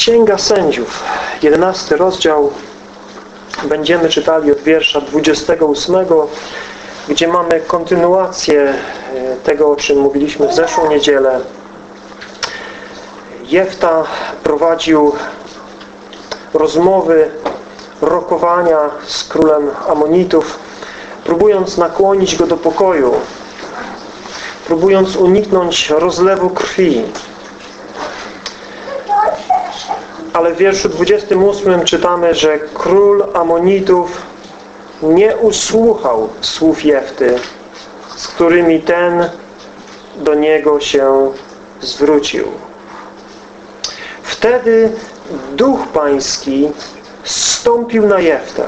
Księga Sędziów, 11 rozdział. Będziemy czytali od wiersza 28, gdzie mamy kontynuację e, tego, o czym mówiliśmy w zeszłą niedzielę. Jefta prowadził rozmowy, rokowania z królem Amonitów, próbując nakłonić go do pokoju, próbując uniknąć rozlewu krwi. Ale w wierszu 28 czytamy, że król Amonitów nie usłuchał słów Jefty, z którymi ten do niego się zwrócił. Wtedy Duch Pański zstąpił na Jeftę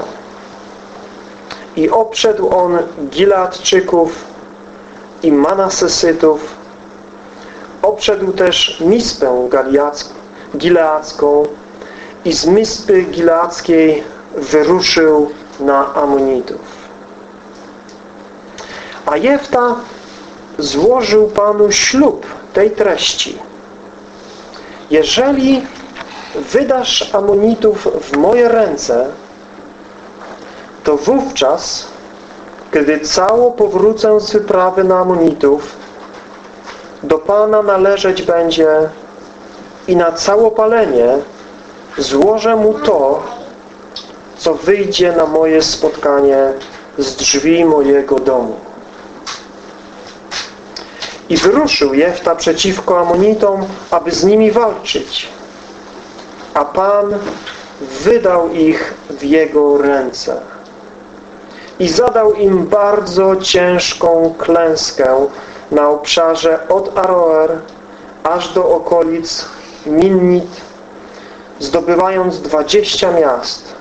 i obszedł on Gileadczyków i Manasesytów, obszedł też Mispę Gileacką i z Mispy Gileackiej wyruszył na Amonitów. A Jefta złożył Panu ślub tej treści. Jeżeli wydasz Amonitów w moje ręce, to wówczas, gdy cało powrócę z wyprawy na Amonitów, do Pana należeć będzie i na całopalenie złożę Mu to, co wyjdzie na moje spotkanie z drzwi mojego domu. I wyruszył Jefta przeciwko Amonitom, aby z nimi walczyć. A Pan wydał ich w jego ręce. I zadał im bardzo ciężką klęskę na obszarze od Aroer aż do okolic Minnit, zdobywając dwadzieścia miast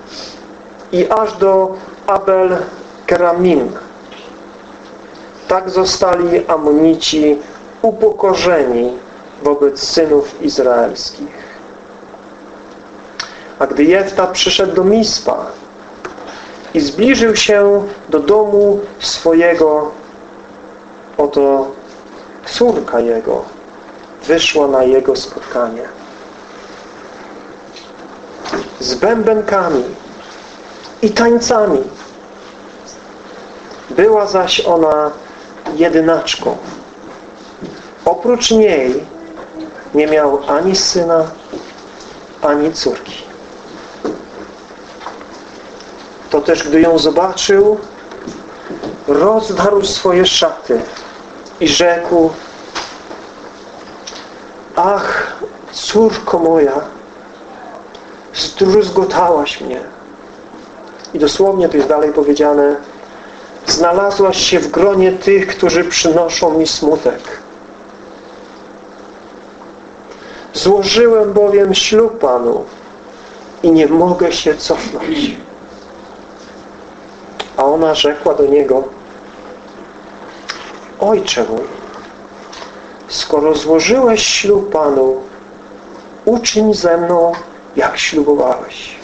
i aż do Abel Keramim. Tak zostali Amonici upokorzeni wobec synów izraelskich. A gdy Jefta przyszedł do Mispa i zbliżył się do domu swojego, oto córka jego wyszła na jego spotkanie. Z bębenkami i tańcami. Była zaś ona jedynaczką. Oprócz niej nie miał ani syna, ani córki. To też, gdy ją zobaczył, rozdarł swoje szaty i rzekł Ach, córko moja, zdruzgotałaś mnie. I dosłownie to jest dalej powiedziane znalazłaś się w gronie tych, którzy przynoszą mi smutek. Złożyłem bowiem ślub Panu i nie mogę się cofnąć. A ona rzekła do niego Ojcze mój, skoro złożyłeś ślub Panu, uczyń ze mną, jak ślubowałeś.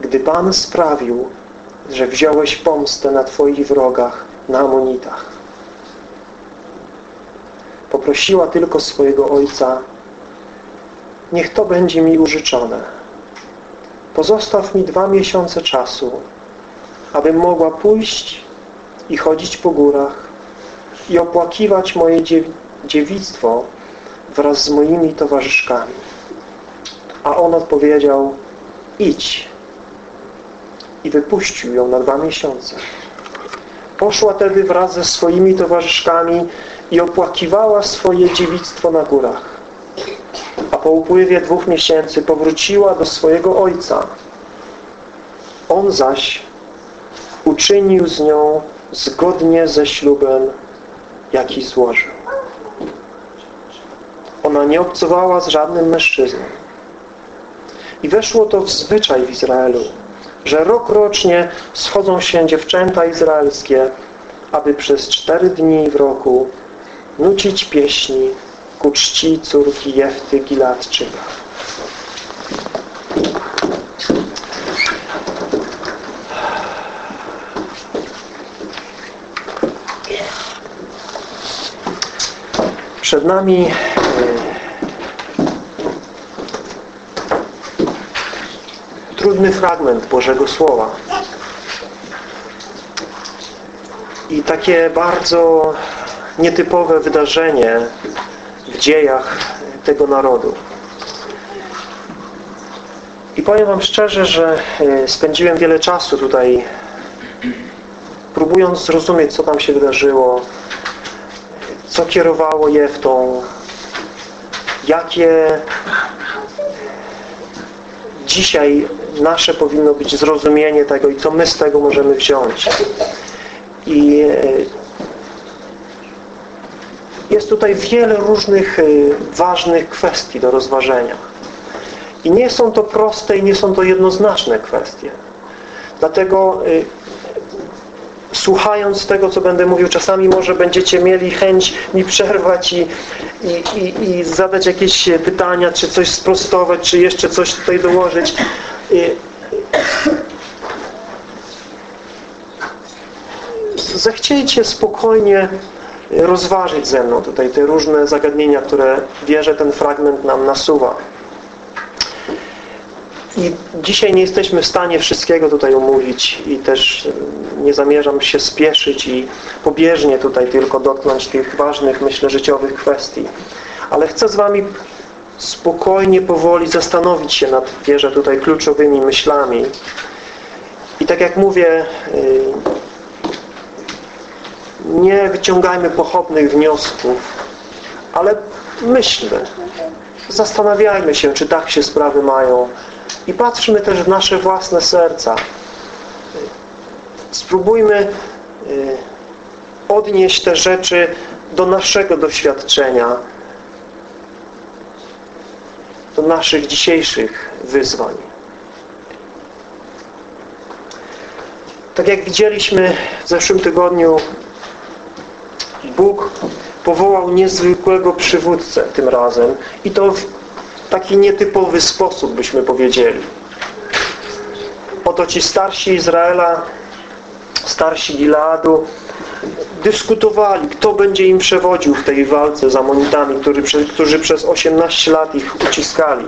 Gdy Pan sprawił, że wziąłeś pomstę na Twoich wrogach, na Amonitach, poprosiła tylko swojego ojca, niech to będzie mi użyczone. Pozostaw mi dwa miesiące czasu, abym mogła pójść i chodzić po górach i opłakiwać moje dziewictwo wraz z moimi towarzyszkami. A on odpowiedział, idź. I wypuścił ją na dwa miesiące. Poszła tedy wraz ze swoimi towarzyszkami i opłakiwała swoje dziewictwo na górach. A po upływie dwóch miesięcy powróciła do swojego ojca. On zaś uczynił z nią zgodnie ze ślubem, jaki złożył. Ona nie obcowała z żadnym mężczyzną. I weszło to w zwyczaj w Izraelu, że rok rocznie schodzą się dziewczęta izraelskie, aby przez cztery dni w roku nucić pieśni ku czci córki Jefty Gileadczyka. Przed nami trudny fragment Bożego Słowa. I takie bardzo nietypowe wydarzenie w dziejach tego narodu. I powiem Wam szczerze, że e, spędziłem wiele czasu tutaj próbując zrozumieć, co tam się wydarzyło, co kierowało je w tą, jakie dzisiaj nasze powinno być zrozumienie tego i co my z tego możemy wziąć. I e, jest tutaj wiele różnych e, ważnych kwestii do rozważenia. I nie są to proste i nie są to jednoznaczne kwestie. Dlatego e, słuchając tego, co będę mówił, czasami może będziecie mieli chęć mi przerwać i, i, i, i zadać jakieś pytania, czy coś sprostować, czy jeszcze coś tutaj dołożyć. Zechciejcie spokojnie rozważyć ze mną tutaj te różne zagadnienia, które wierzę ten fragment nam nasuwa. I dzisiaj nie jesteśmy w stanie wszystkiego tutaj omówić i też nie zamierzam się spieszyć i pobieżnie tutaj tylko dotknąć tych ważnych, myślę, życiowych kwestii. Ale chcę z Wami spokojnie, powoli zastanowić się nad, wierzę, tutaj kluczowymi myślami. I tak jak mówię, y, nie wyciągajmy pochopnych wniosków, ale myślmy, zastanawiajmy się, czy tak się sprawy mają i patrzmy też w nasze własne serca. Spróbujmy y, odnieść te rzeczy do naszego doświadczenia, do naszych dzisiejszych wyzwań. Tak jak widzieliśmy w zeszłym tygodniu, Bóg powołał niezwykłego przywódcę tym razem i to w taki nietypowy sposób, byśmy powiedzieli. Oto ci starsi Izraela, starsi Gileadu dyskutowali, kto będzie im przewodził w tej walce z Amonitami, którzy, którzy przez 18 lat ich uciskali.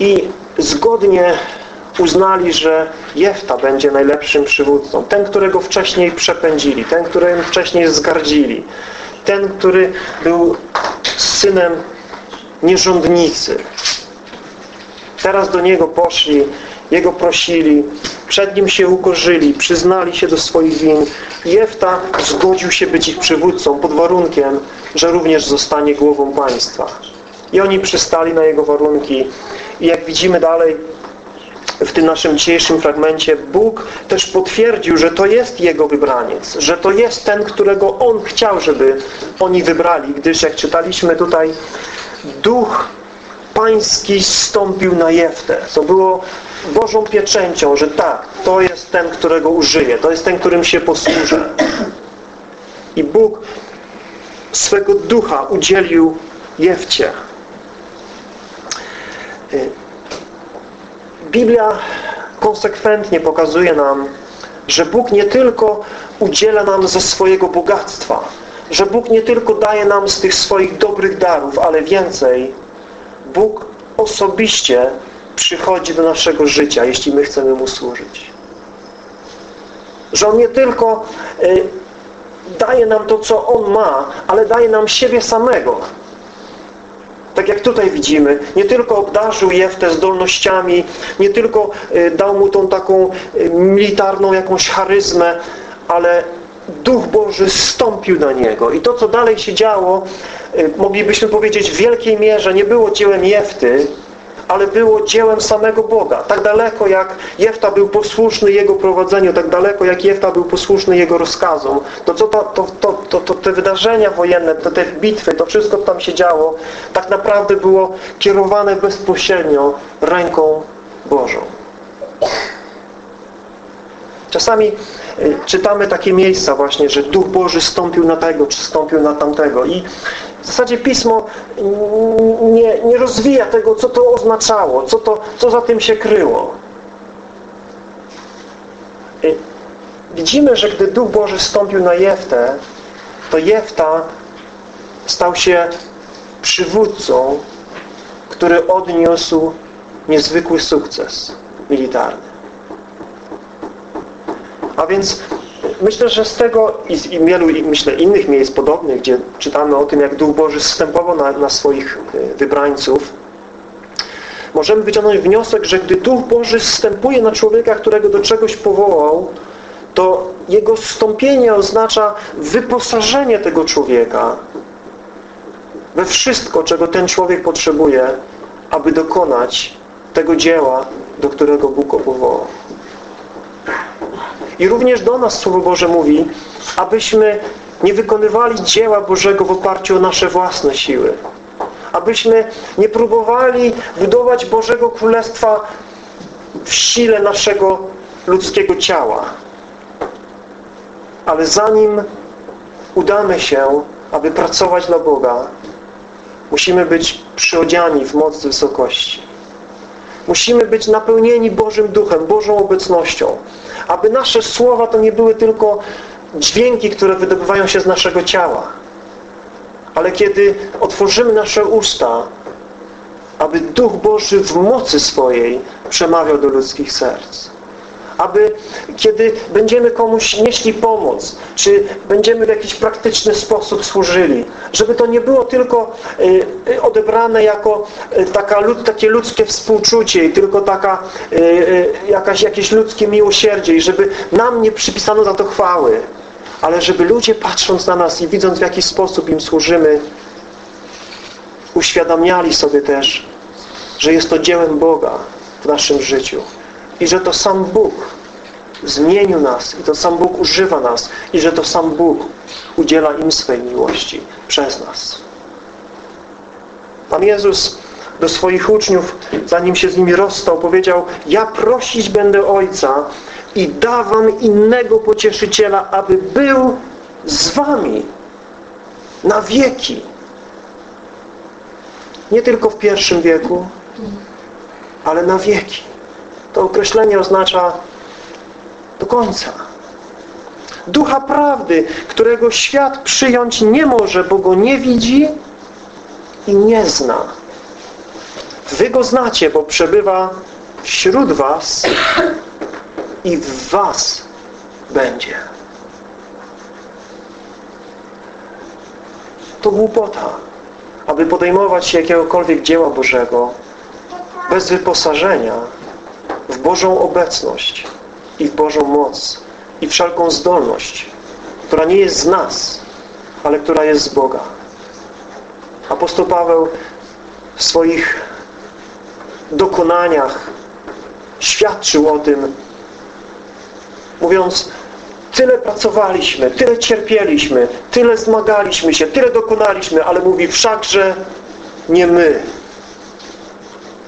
I zgodnie uznali, że Jefta będzie najlepszym przywódcą. Ten, którego wcześniej przepędzili, ten, którym wcześniej zgardzili, ten, który był synem nierządnicy. Teraz do Niego poszli, Jego prosili, przed Nim się ukorzyli, przyznali się do swoich win. Jefta zgodził się być ich przywódcą pod warunkiem, że również zostanie głową państwa. I oni przystali na Jego warunki. I jak widzimy dalej w tym naszym dzisiejszym fragmencie, Bóg też potwierdził, że to jest Jego wybraniec, że to jest ten, którego On chciał, żeby oni wybrali, gdyż jak czytaliśmy tutaj duch pański stąpił na Jeftę, co było Bożą pieczęcią, że tak, to jest ten, którego użyję, to jest ten, którym się posłużę. I Bóg swego ducha udzielił Jefcie. Biblia konsekwentnie pokazuje nam, że Bóg nie tylko udziela nam ze swojego bogactwa, że Bóg nie tylko daje nam z tych swoich dobrych darów, ale więcej, Bóg osobiście przychodzi do naszego życia, jeśli my chcemy Mu służyć. Że On nie tylko y, daje nam to, co On ma, ale daje nam siebie samego. Tak jak tutaj widzimy, nie tylko obdarzył Jeftę zdolnościami, nie tylko y, dał mu tą taką y, militarną jakąś charyzmę, ale Duch Boży stąpił na niego. I to, co dalej się działo, y, moglibyśmy powiedzieć w wielkiej mierze nie było dziełem Jefty, ale było dziełem samego Boga. Tak daleko jak Jefta był posłuszny Jego prowadzeniu, tak daleko jak Jefta był posłuszny Jego rozkazom, to, co to, to, to, to, to te wydarzenia wojenne, to te bitwy, to wszystko tam się działo, tak naprawdę było kierowane bezpośrednio ręką Bożą. Czasami y, czytamy takie miejsca właśnie, że Duch Boży stąpił na tego, czy stąpił na tamtego. I w zasadzie Pismo nie, nie rozwija tego, co to oznaczało, co, to, co za tym się kryło. Y, widzimy, że gdy Duch Boży stąpił na Jeftę, to Jefta stał się przywódcą, który odniósł niezwykły sukces militarny. A więc myślę, że z tego i z wielu myślę, innych miejsc podobnych, gdzie czytamy o tym, jak Duch Boży zstępował na, na swoich e, wybrańców, możemy wyciągnąć wniosek, że gdy Duch Boży zstępuje na człowieka, którego do czegoś powołał, to jego wstąpienie oznacza wyposażenie tego człowieka we wszystko, czego ten człowiek potrzebuje, aby dokonać tego dzieła, do którego Bóg go powołał. I również do nas Słowo Boże mówi, abyśmy nie wykonywali dzieła Bożego w oparciu o nasze własne siły. Abyśmy nie próbowali budować Bożego Królestwa w sile naszego ludzkiego ciała. Ale zanim udamy się, aby pracować dla Boga, musimy być przyodziani w moc wysokości. Musimy być napełnieni Bożym Duchem, Bożą obecnością. Aby nasze słowa to nie były tylko dźwięki, które wydobywają się z naszego ciała. Ale kiedy otworzymy nasze usta, aby Duch Boży w mocy swojej przemawiał do ludzkich serc aby kiedy będziemy komuś nieśli pomoc, czy będziemy w jakiś praktyczny sposób służyli, żeby to nie było tylko y, y, odebrane jako y, taka, takie ludzkie współczucie i tylko taka jakaś, jakieś ludzkie miłosierdzie i żeby nam nie przypisano za to chwały, ale żeby ludzie patrząc na nas i widząc w jaki sposób im służymy, uświadamiali sobie też, że jest to dziełem Boga w naszym życiu i że to sam Bóg zmienił nas i to sam Bóg używa nas i że to sam Bóg udziela im swej miłości przez nas. Pan Jezus do swoich uczniów, zanim się z nimi rozstał, powiedział ja prosić będę Ojca i dawam innego pocieszyciela, aby był z wami na wieki. Nie tylko w pierwszym wieku, ale na wieki. To określenie oznacza do końca. Ducha prawdy, którego świat przyjąć nie może, bo go nie widzi i nie zna. Wy go znacie, bo przebywa wśród was i w was będzie. To głupota, aby podejmować się jakiegokolwiek dzieła Bożego bez wyposażenia w Bożą obecność i w Bożą moc i wszelką zdolność, która nie jest z nas, ale która jest z Boga. Apostoł Paweł w swoich dokonaniach świadczył o tym, mówiąc tyle pracowaliśmy, tyle cierpieliśmy, tyle zmagaliśmy się, tyle dokonaliśmy, ale mówi wszakże nie my.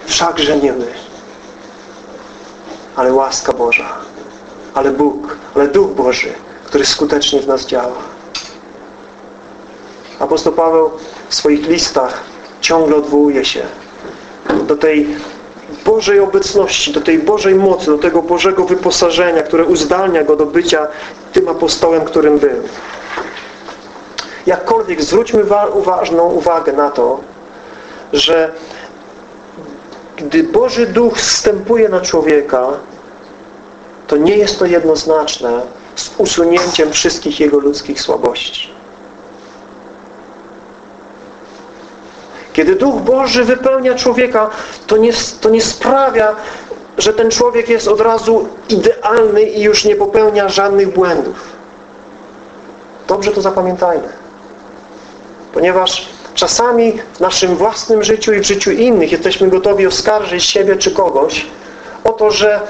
Wszakże nie my. Ale łaska Boża ale Bóg, ale Duch Boży, który skutecznie w nas działa. Apostoł Paweł w swoich listach ciągle odwołuje się do tej Bożej obecności, do tej Bożej mocy, do tego Bożego wyposażenia, które uzdalnia go do bycia tym apostołem, którym był. Jakkolwiek zwróćmy uważną uwagę na to, że gdy Boży Duch wstępuje na człowieka, to nie jest to jednoznaczne z usunięciem wszystkich jego ludzkich słabości. Kiedy Duch Boży wypełnia człowieka, to nie, to nie sprawia, że ten człowiek jest od razu idealny i już nie popełnia żadnych błędów. Dobrze to zapamiętajmy. Ponieważ czasami w naszym własnym życiu i w życiu innych jesteśmy gotowi oskarżyć siebie czy kogoś o to, że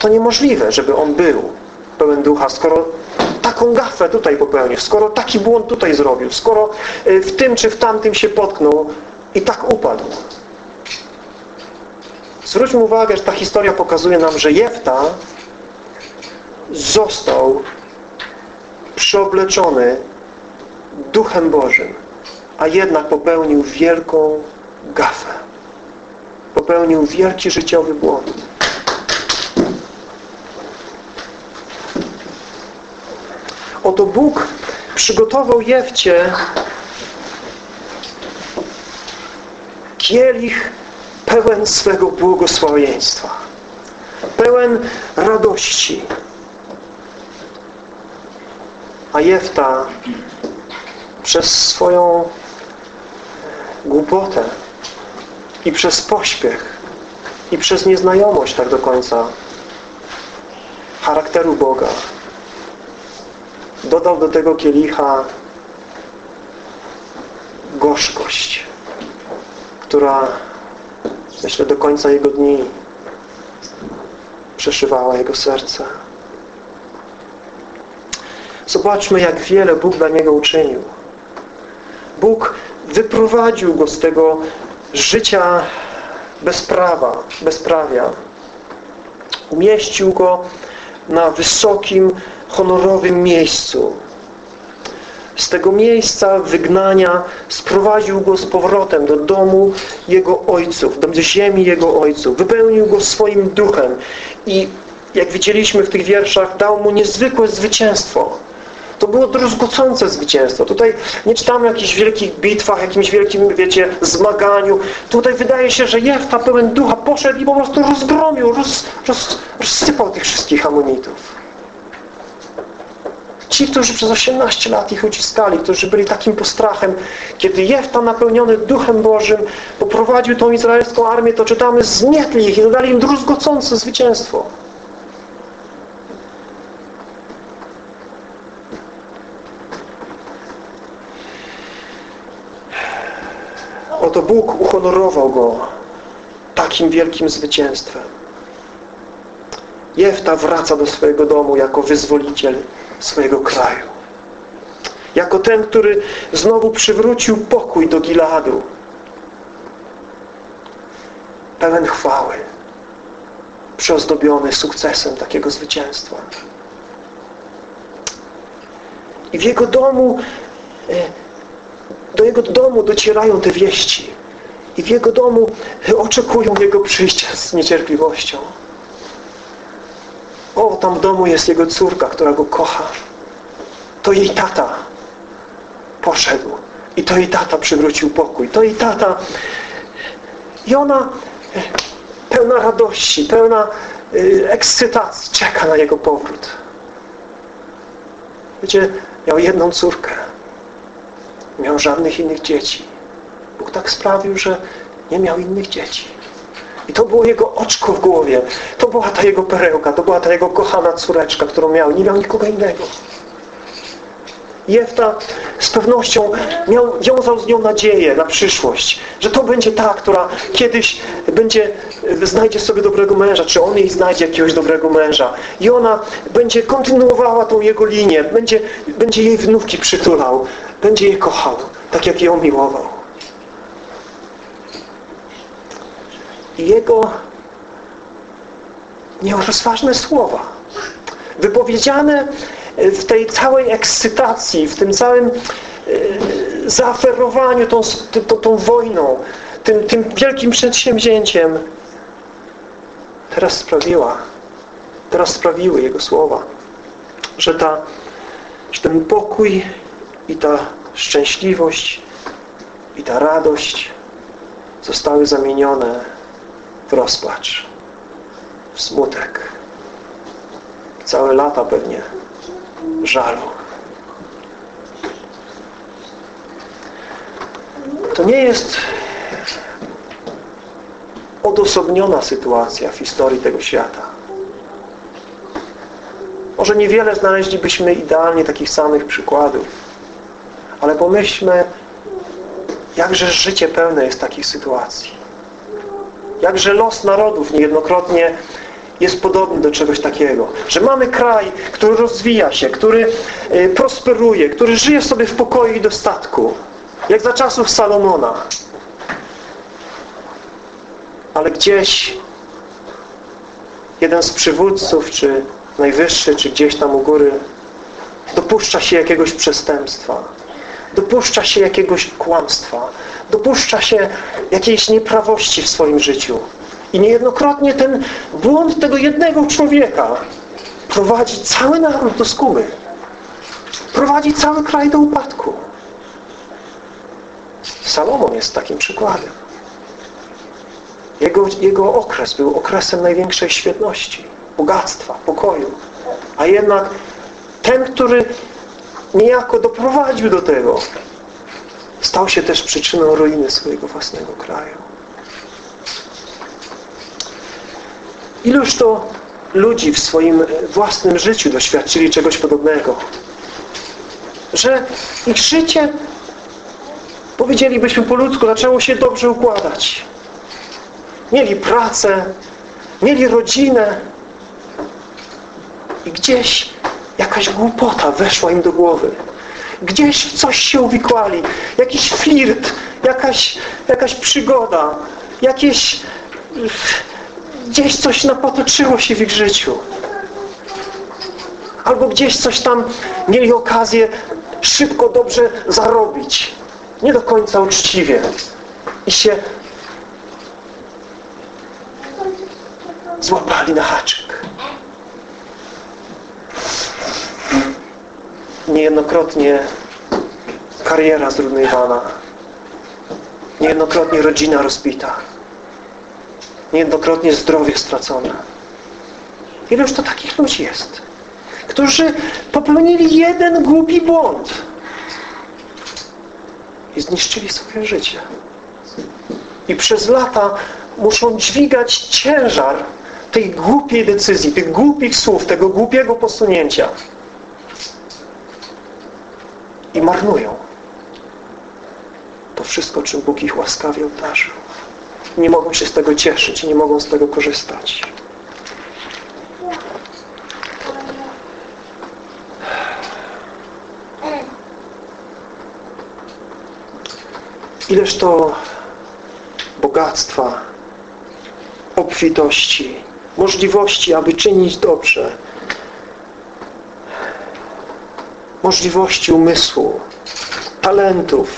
to niemożliwe, żeby on był pełen ducha, skoro taką gafę tutaj popełnił, skoro taki błąd tutaj zrobił, skoro y, w tym czy w tamtym się potknął i tak upadł. Zwróćmy uwagę, że ta historia pokazuje nam, że Jefta został przyobleczony Duchem Bożym, a jednak popełnił wielką gafę. Popełnił wielki życiowy błąd. Oto Bóg przygotował Jewcie kielich pełen swego błogosławieństwa, pełen radości. A Jefta przez swoją głupotę i przez pośpiech i przez nieznajomość tak do końca charakteru Boga dodał do tego kielicha gorzkość, która myślę do końca jego dni przeszywała jego serce. Zobaczmy, jak wiele Bóg dla niego uczynił. Bóg wyprowadził go z tego życia bez prawa, bezprawia. Umieścił go na wysokim, honorowym miejscu. Z tego miejsca wygnania sprowadził go z powrotem do domu jego ojców, do ziemi jego ojców. Wypełnił go swoim duchem i jak widzieliśmy w tych wierszach, dał mu niezwykłe zwycięstwo. To było druzgocące zwycięstwo. Tutaj nie czytamy o jakichś wielkich bitwach, jakimś wielkim, wiecie, zmaganiu. Tutaj wydaje się, że Jefta pełen ducha poszedł i po prostu rozgromił, roz, roz, rozsypał tych wszystkich amonitów. Ci, którzy przez 18 lat ich uciskali, którzy byli takim postrachem, kiedy Jefta napełniony Duchem Bożym poprowadził tą izraelską armię, to czytamy, zmietli ich i dodali im druzgocące zwycięstwo. Oto Bóg uhonorował go takim wielkim zwycięstwem. Jefta wraca do swojego domu jako wyzwoliciel swojego kraju. Jako ten, który znowu przywrócił pokój do Giladu. Pełen chwały. Przyozdobiony sukcesem takiego zwycięstwa. I w jego domu e, do jego domu docierają te wieści. I w jego domu oczekują jego przyjścia z niecierpliwością. O, tam w domu jest jego córka, która go kocha. To jej tata poszedł. I to jej tata przywrócił pokój. To jej tata. I ona pełna radości, pełna y, ekscytacji czeka na jego powrót. Wiecie, miał jedną córkę. Miał żadnych innych dzieci. Bóg tak sprawił, że nie miał innych dzieci. I to było jego oczko w głowie. To była ta jego perełka, to była ta jego kochana córeczka, którą miał. Nie miał nikogo innego. Jefta z pewnością miał, wiązał z nią nadzieję na przyszłość, że to będzie ta, która kiedyś będzie, znajdzie sobie dobrego męża, czy on jej znajdzie jakiegoś dobrego męża. I ona będzie kontynuowała tą jego linię, będzie, będzie jej wnówki przytulał, będzie je kochał, tak jak ją miłował. Jego nierozważne słowa, wypowiedziane w tej całej ekscytacji, w tym całym e, zaaferowaniu tą, tą, tą wojną, tym, tym wielkim przedsięwzięciem, teraz sprawiła, teraz sprawiły Jego słowa, że, ta, że ten pokój i ta szczęśliwość i ta radość zostały zamienione w rozpacz, w smutek. Całe lata pewnie żalu. To nie jest odosobniona sytuacja w historii tego świata. Może niewiele znaleźlibyśmy idealnie takich samych przykładów, ale pomyślmy, jakże życie pełne jest takich sytuacji. Jakże los narodów niejednokrotnie jest podobny do czegoś takiego. Że mamy kraj, który rozwija się, który y, prosperuje, który żyje sobie w pokoju i dostatku. Jak za czasów Salomona. Ale gdzieś jeden z przywódców, czy najwyższy, czy gdzieś tam u góry dopuszcza się jakiegoś przestępstwa. Dopuszcza się jakiegoś kłamstwa. Dopuszcza się jakiejś nieprawości w swoim życiu. I niejednokrotnie ten błąd tego jednego człowieka prowadzi cały naród do skumy. prowadzi cały kraj do upadku. Salomon jest takim przykładem. Jego, jego okres był okresem największej świetności, bogactwa, pokoju. A jednak ten, który niejako doprowadził do tego, stał się też przyczyną ruiny swojego własnego kraju. Iluż to ludzi w swoim własnym życiu doświadczyli czegoś podobnego. Że ich życie, powiedzielibyśmy po ludzku, zaczęło się dobrze układać. Mieli pracę, mieli rodzinę i gdzieś jakaś głupota weszła im do głowy. Gdzieś w coś się uwikłali. Jakiś flirt, jakaś, jakaś przygoda, jakieś gdzieś coś napotoczyło się w ich życiu. Albo gdzieś coś tam mieli okazję szybko, dobrze zarobić. Nie do końca uczciwie. I się złapali na haczyk. Niejednokrotnie kariera zrujnowana. Niejednokrotnie rodzina rozbita. Niejednokrotnie zdrowie stracone. Ileż to takich ludzi jest? Którzy popełnili jeden głupi błąd i zniszczyli swoje życie. I przez lata muszą dźwigać ciężar tej głupiej decyzji, tych głupich słów, tego głupiego posunięcia. I marnują to wszystko, czym Bóg ich łaskawie obdarzył. Nie mogą się z tego cieszyć, nie mogą z tego korzystać. Ileż to bogactwa, obfitości, możliwości, aby czynić dobrze, możliwości umysłu, talentów.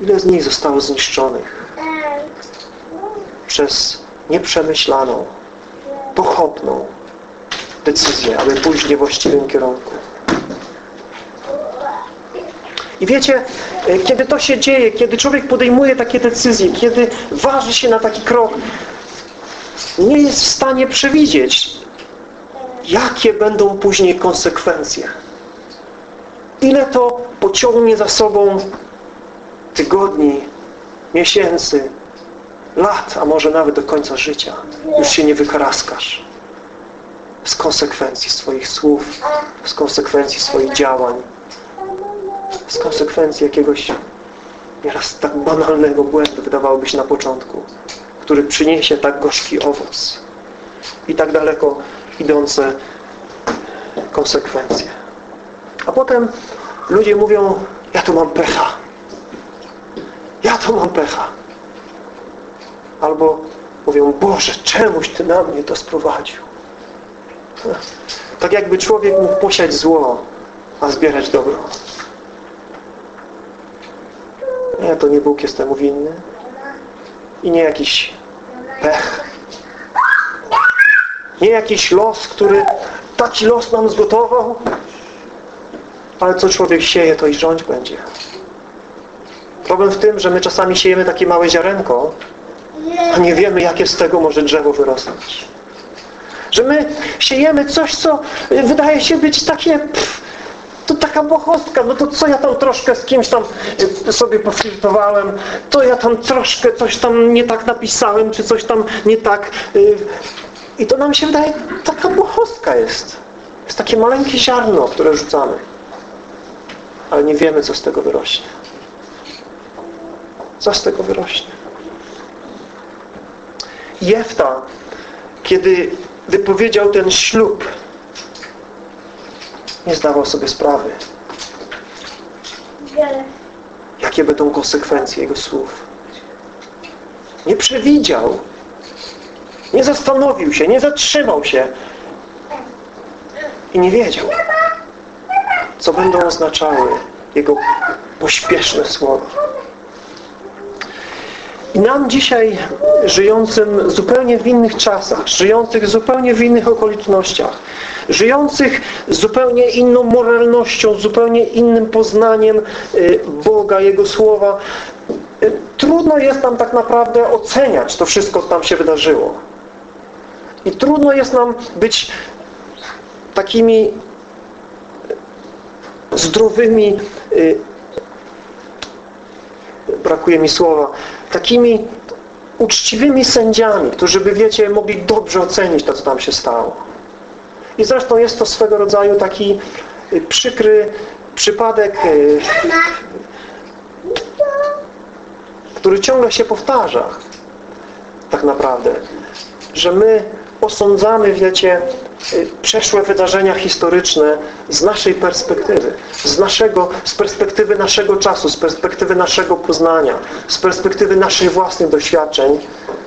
Ile z nich zostało zniszczonych przez nieprzemyślaną, pochopną decyzję, aby pójść w niewłaściwym kierunku. I wiecie, kiedy to się dzieje, kiedy człowiek podejmuje takie decyzje, kiedy waży się na taki krok, nie jest w stanie przewidzieć, jakie będą później konsekwencje. Ile to pociągnie za sobą tygodni, miesięcy, lat, a może nawet do końca życia. Już się nie wykaraskasz z konsekwencji swoich słów, z konsekwencji swoich działań, z konsekwencji jakiegoś nieraz tak banalnego błędu, wydawałoby się na początku, który przyniesie tak gorzki owoc i tak daleko idące konsekwencje. A potem ludzie mówią, ja tu mam pecha. Ja tu mam pecha. Albo mówią, Boże, czemuś Ty na mnie to sprowadził. Tak jakby człowiek mógł posiać zło, a zbierać dobro. Nie, to nie Bóg jest temu winny. I nie jakiś pech. Nie jakiś los, który taki los nam zgotował. Ale co człowiek sieje, to i rządź będzie. Problem w tym, że my czasami siejemy takie małe ziarenko, a nie wiemy, jakie z tego może drzewo wyrosnąć. Że my siejemy coś, co wydaje się być takie... Pff, to taka bohostka, no to co ja tam troszkę z kimś tam y, sobie pofiltrowałem, to ja tam troszkę coś tam nie tak napisałem, czy coś tam nie tak. Y, I to nam się wydaje, taka bohostka jest. Jest takie maleńkie ziarno, które rzucamy. Ale nie wiemy, co z tego wyrośnie. Co z tego wyrośnie? Jefta, kiedy wypowiedział ten ślub nie zdawał sobie sprawy. Jakie będą konsekwencje Jego słów. Nie przewidział. Nie zastanowił się, nie zatrzymał się. I nie wiedział, co będą oznaczały Jego pośpieszne słowa. I nam dzisiaj, żyjącym zupełnie w innych czasach, żyjących zupełnie w innych okolicznościach, żyjących zupełnie inną moralnością, zupełnie innym poznaniem y, Boga, Jego Słowa, y, trudno jest nam tak naprawdę oceniać to wszystko, co tam się wydarzyło. I trudno jest nam być takimi zdrowymi, y, brakuje mi słowa, takimi uczciwymi sędziami, którzy by, wiecie, mogli dobrze ocenić to, co tam się stało. I zresztą jest to swego rodzaju taki y, przykry przypadek, y, który ciągle się powtarza tak naprawdę, że my osądzamy, wiecie, y, przeszłe wydarzenia historyczne z naszej perspektywy, z naszego, z perspektywy naszego czasu, z perspektywy naszego poznania, z perspektywy naszych własnych doświadczeń,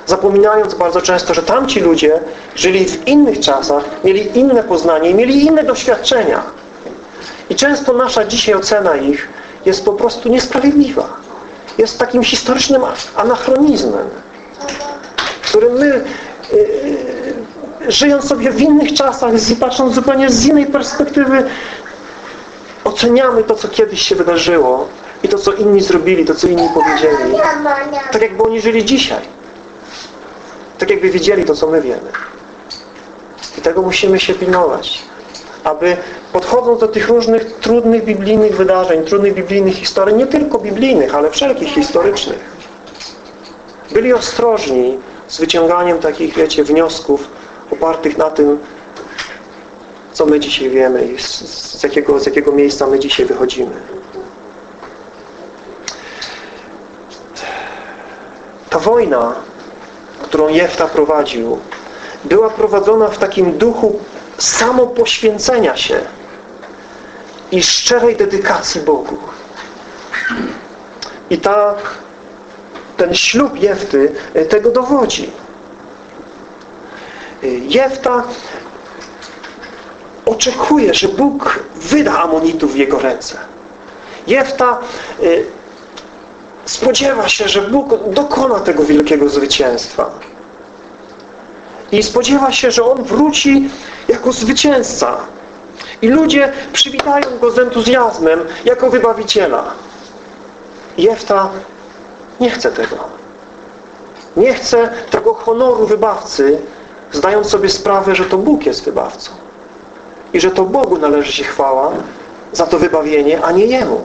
zapominając bardzo często, że tamci ludzie żyli w innych czasach, mieli inne poznanie i mieli inne doświadczenia. I często nasza dzisiaj ocena ich jest po prostu niesprawiedliwa. Jest takim historycznym anachronizmem, którym my yy, żyjąc sobie w innych czasach, patrząc zupełnie z innej perspektywy, oceniamy to, co kiedyś się wydarzyło i to, co inni zrobili, to, co inni powiedzieli. Tak jakby oni żyli dzisiaj. Tak jakby wiedzieli to, co my wiemy. I tego musimy się pilnować. Aby podchodząc do tych różnych trudnych biblijnych wydarzeń, trudnych biblijnych historii, nie tylko biblijnych, ale wszelkich historycznych, byli ostrożni z wyciąganiem takich, wiecie, wniosków opartych na tym, co my dzisiaj wiemy i z, z, jakiego, z jakiego miejsca my dzisiaj wychodzimy. Ta wojna, którą Jefta prowadził, była prowadzona w takim duchu samopoświęcenia się i szczerej dedykacji Bogu. I ta, ten ślub Jefty tego dowodzi. Jefta oczekuje, że Bóg wyda Amonitów w jego ręce. Jefta y, spodziewa się, że Bóg dokona tego wielkiego zwycięstwa. I spodziewa się, że On wróci jako zwycięzca. I ludzie przywitają Go z entuzjazmem jako wybawiciela. Jefta nie chce tego. Nie chce tego honoru wybawcy, zdając sobie sprawę, że to Bóg jest wybawcą i że to Bogu należy się chwała za to wybawienie, a nie Jemu.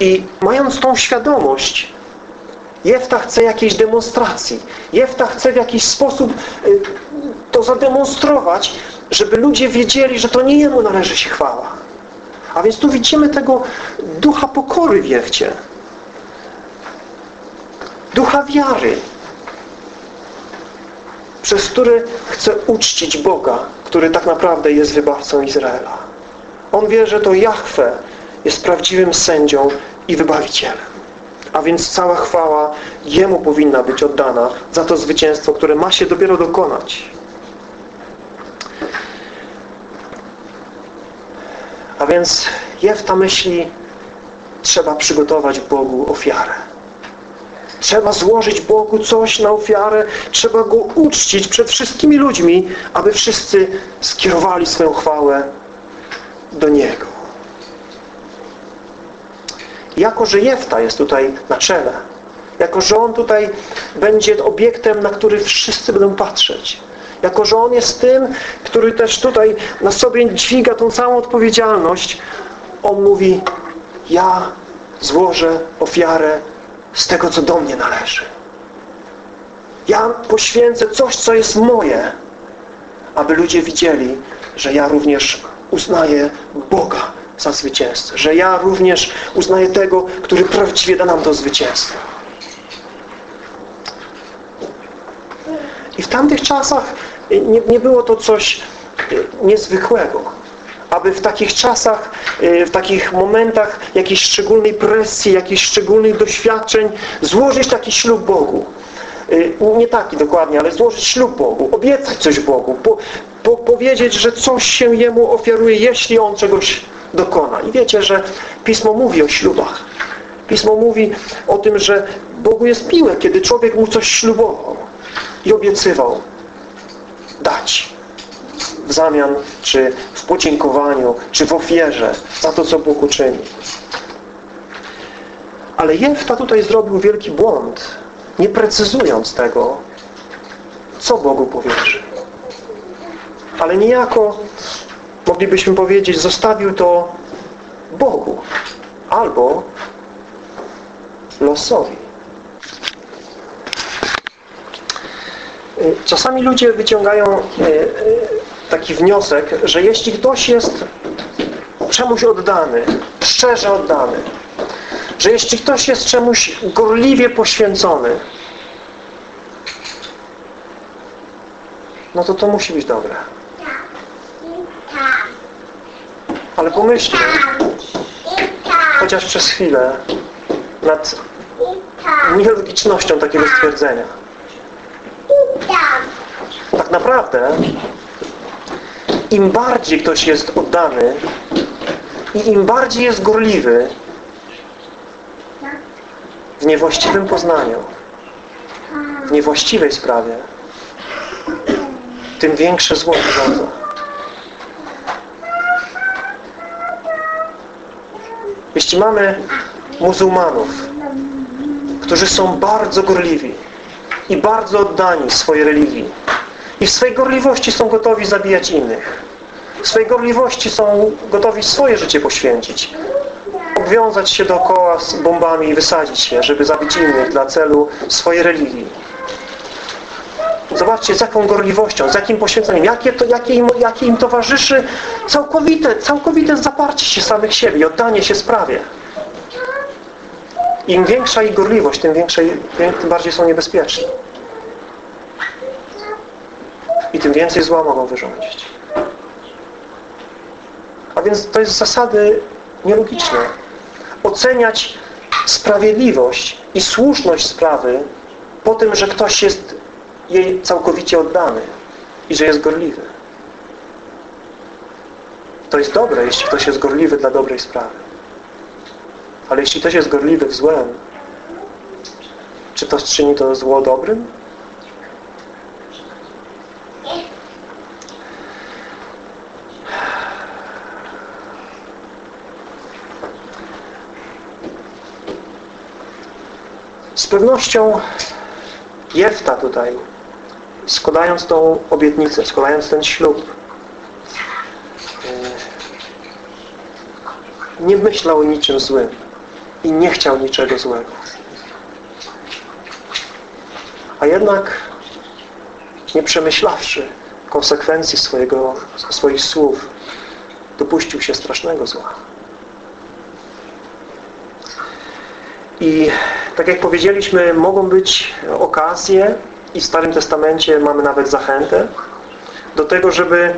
I mając tą świadomość, Jefta chce jakiejś demonstracji. Jefta chce w jakiś sposób y, to zademonstrować, żeby ludzie wiedzieli, że to nie Jemu należy się chwała. A więc tu widzimy tego ducha pokory w Jefcie ducha wiary, przez który chce uczcić Boga, który tak naprawdę jest wybawcą Izraela. On wie, że to Jahwe jest prawdziwym sędzią i wybawicielem. A więc cała chwała Jemu powinna być oddana za to zwycięstwo, które ma się dopiero dokonać. A więc Jefta myśli, trzeba przygotować Bogu ofiarę. Trzeba złożyć Bogu coś na ofiarę, trzeba Go uczcić przed wszystkimi ludźmi, aby wszyscy skierowali swoją chwałę do Niego. Jako, że Jefta jest tutaj na czele, jako, że On tutaj będzie obiektem, na który wszyscy będą patrzeć, jako, że On jest tym, który też tutaj na sobie dźwiga tą całą odpowiedzialność, On mówi, ja złożę ofiarę z tego, co do mnie należy. Ja poświęcę coś, co jest moje, aby ludzie widzieli, że ja również uznaję Boga za zwycięzcę. Że ja również uznaję tego, który prawdziwie da nam to zwycięstwo. I w tamtych czasach nie, nie było to coś niezwykłego aby w takich czasach, y, w takich momentach jakiejś szczególnej presji, jakichś szczególnych doświadczeń złożyć taki ślub Bogu. Y, nie taki dokładnie, ale złożyć ślub Bogu, obiecać coś Bogu, po, po, powiedzieć, że coś się Jemu ofiaruje, jeśli On czegoś dokona. I wiecie, że Pismo mówi o ślubach. Pismo mówi o tym, że Bogu jest miłe, kiedy człowiek mu coś ślubował i obiecywał dać w zamian, czy w podziękowaniu, czy w ofierze za to, co Bóg uczyni. Ale Jefta tutaj zrobił wielki błąd, nie precyzując tego, co Bogu powierzy. Ale niejako, moglibyśmy powiedzieć, zostawił to Bogu albo losowi. Czasami ludzie wyciągają e, e, taki wniosek, że jeśli ktoś jest czemuś oddany, szczerze oddany, że jeśli ktoś jest czemuś gorliwie poświęcony, no to to musi być dobre. Ale pomyślmy, chociaż przez chwilę, nad nielogicznością takiego stwierdzenia. Tak naprawdę im bardziej ktoś jest oddany i im bardziej jest gorliwy w niewłaściwym poznaniu, w niewłaściwej sprawie, tym większe zło wyrządza. Jeśli mamy muzułmanów, którzy są bardzo gorliwi i bardzo oddani swojej religii i w swojej gorliwości są gotowi zabijać innych, w swojej gorliwości są gotowi swoje życie poświęcić, obwiązać się dookoła z bombami i wysadzić je, żeby zabić innych dla celu swojej religii. Zobaczcie, z jaką gorliwością, z jakim poświęceniem, jakie, to, jakie, im, jakie im towarzyszy całkowite, całkowite zaparcie się samych siebie i oddanie się sprawie. Im większa ich gorliwość, tym, większej, tym bardziej są niebezpieczni. I tym więcej zła mogą wyrządzić. A więc to jest zasady nielogiczne. Oceniać sprawiedliwość i słuszność sprawy po tym, że ktoś jest jej całkowicie oddany i że jest gorliwy. To jest dobre, jeśli ktoś jest gorliwy dla dobrej sprawy. Ale jeśli ktoś jest gorliwy w złem, czy to czyni to zło dobrym? Z pewnością Jefta tutaj, składając tą obietnicę, składając ten ślub, nie myślał o niczym złym i nie chciał niczego złego. A jednak nie przemyślawszy konsekwencji swojego, swoich słów dopuścił się strasznego zła. I tak jak powiedzieliśmy, mogą być okazje i w Starym Testamencie mamy nawet zachętę do tego, żeby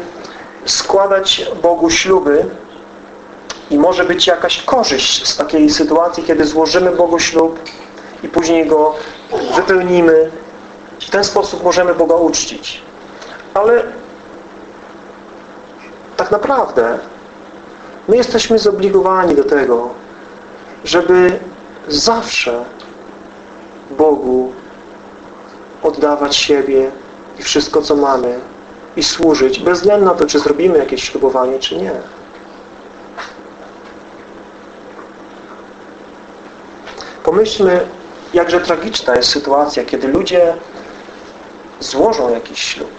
składać Bogu śluby i może być jakaś korzyść z takiej sytuacji, kiedy złożymy Bogu ślub i później go wypełnimy. W ten sposób możemy Boga uczcić. Ale tak naprawdę my jesteśmy zobligowani do tego, żeby zawsze Bogu oddawać siebie i wszystko, co mamy i służyć, bez względu na to, czy zrobimy jakieś ślubowanie, czy nie. Pomyślmy, jakże tragiczna jest sytuacja, kiedy ludzie złożą jakiś ślub.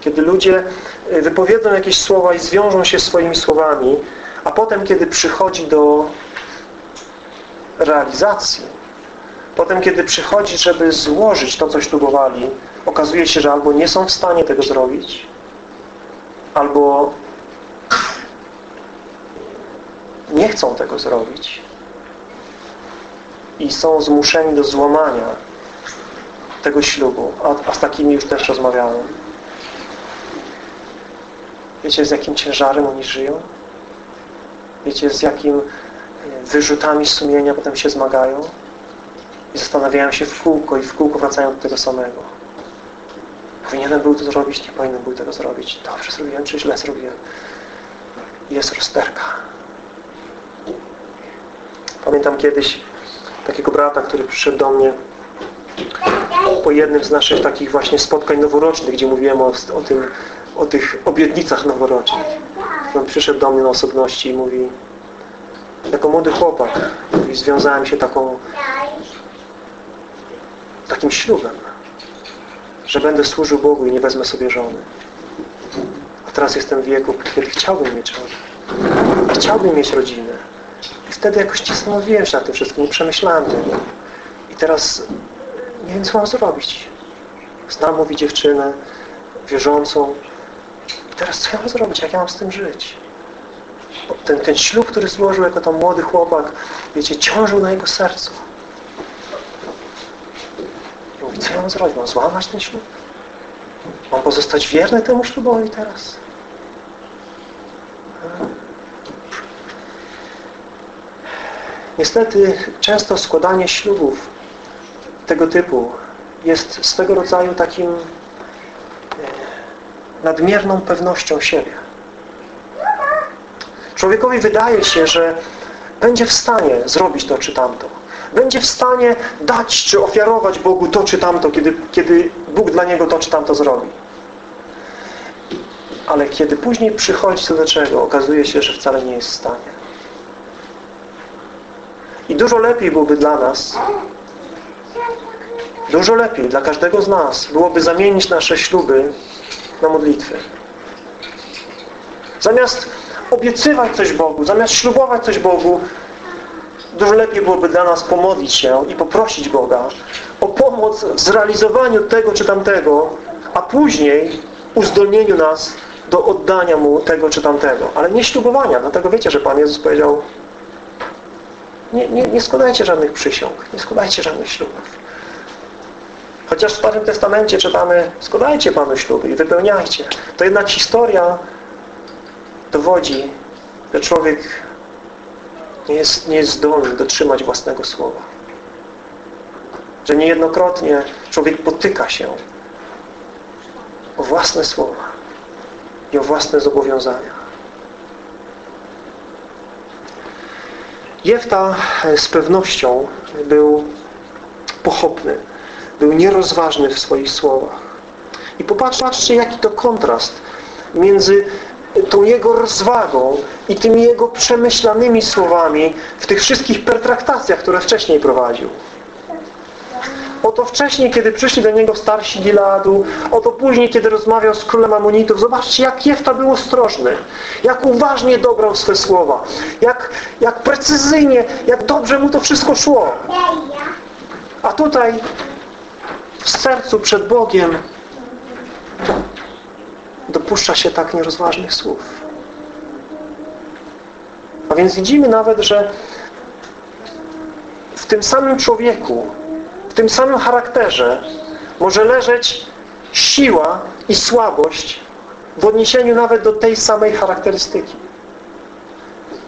Kiedy ludzie y, wypowiedzą jakieś słowa i zwiążą się swoimi słowami, a potem, kiedy przychodzi do realizacji, potem, kiedy przychodzi, żeby złożyć to, co ślubowali, okazuje się, że albo nie są w stanie tego zrobić, albo nie chcą tego zrobić, i są zmuszeni do złamania tego ślubu. A, a z takimi już też rozmawiałem. Wiecie, z jakim ciężarem oni żyją? Wiecie, z jakim wyrzutami sumienia potem się zmagają? I zastanawiają się w kółko i w kółko wracają do tego samego. Powinienem był to zrobić, nie powinienem był tego zrobić. Dobrze zrobiłem, czy źle zrobiłem. Jest rozterka. Pamiętam kiedyś takiego brata, który przyszedł do mnie po jednym z naszych takich właśnie spotkań noworocznych, gdzie mówiłem o, o, tym, o tych obietnicach noworocznych. On przyszedł do mnie na osobności i mówi jako młody chłopak mówi, związałem się taką takim ślubem, że będę służył Bogu i nie wezmę sobie żony. A teraz jestem w wieku, kiedy chciałbym mieć żonę. Chciałbym mieć rodzinę. I wtedy jakoś zastanowiłem się nad tym wszystkim, nie przemyślałem tego. I teraz nie wiem, co mam zrobić. Znam, mówi dziewczynę wierzącą. I teraz co ja mam zrobić? Jak ja mam z tym żyć? Ten, ten ślub, który złożył jako to młody chłopak, wiecie, ciążył na jego sercu. I mówi, co mam zrobić? Mam złamać ten ślub? Mam pozostać wierny temu ślubowi teraz? Niestety często składanie ślubów tego typu jest swego rodzaju takim e, nadmierną pewnością siebie. Człowiekowi wydaje się, że będzie w stanie zrobić to czy tamto. Będzie w stanie dać czy ofiarować Bogu to czy tamto, kiedy, kiedy Bóg dla niego to czy tamto zrobi. Ale kiedy później przychodzi co do czego, okazuje się, że wcale nie jest w stanie. I dużo lepiej byłoby dla nas, dużo lepiej dla każdego z nas byłoby zamienić nasze śluby na modlitwy. Zamiast obiecywać coś Bogu, zamiast ślubować coś Bogu, dużo lepiej byłoby dla nas pomodlić się i poprosić Boga o pomoc w zrealizowaniu tego czy tamtego, a później uzdolnieniu nas do oddania Mu tego czy tamtego. Ale nie ślubowania. Dlatego wiecie, że Pan Jezus powiedział nie, nie, nie składajcie żadnych przysiąg, nie składajcie żadnych ślubów. Chociaż w Starym Testamencie czytamy składajcie Panu śluby i wypełniajcie. To jednak historia dowodzi, że człowiek nie jest, nie jest zdolny dotrzymać własnego słowa. Że niejednokrotnie człowiek potyka się o własne słowa i o własne zobowiązania. Jefta z pewnością był pochopny, był nierozważny w swoich słowach. I popatrzcie, jaki to kontrast między tą jego rozwagą i tymi jego przemyślanymi słowami w tych wszystkich pertraktacjach, które wcześniej prowadził. Oto wcześniej, kiedy przyszli do niego starsi Giladu, oto później, kiedy rozmawiał z królem Amonitów, zobaczcie, jak Jefta był ostrożny, jak uważnie dobrał swe słowa, jak, jak precyzyjnie, jak dobrze mu to wszystko szło. A tutaj w sercu przed Bogiem dopuszcza się tak nierozważnych słów. A więc widzimy nawet, że w tym samym człowieku w tym samym charakterze może leżeć siła i słabość w odniesieniu nawet do tej samej charakterystyki.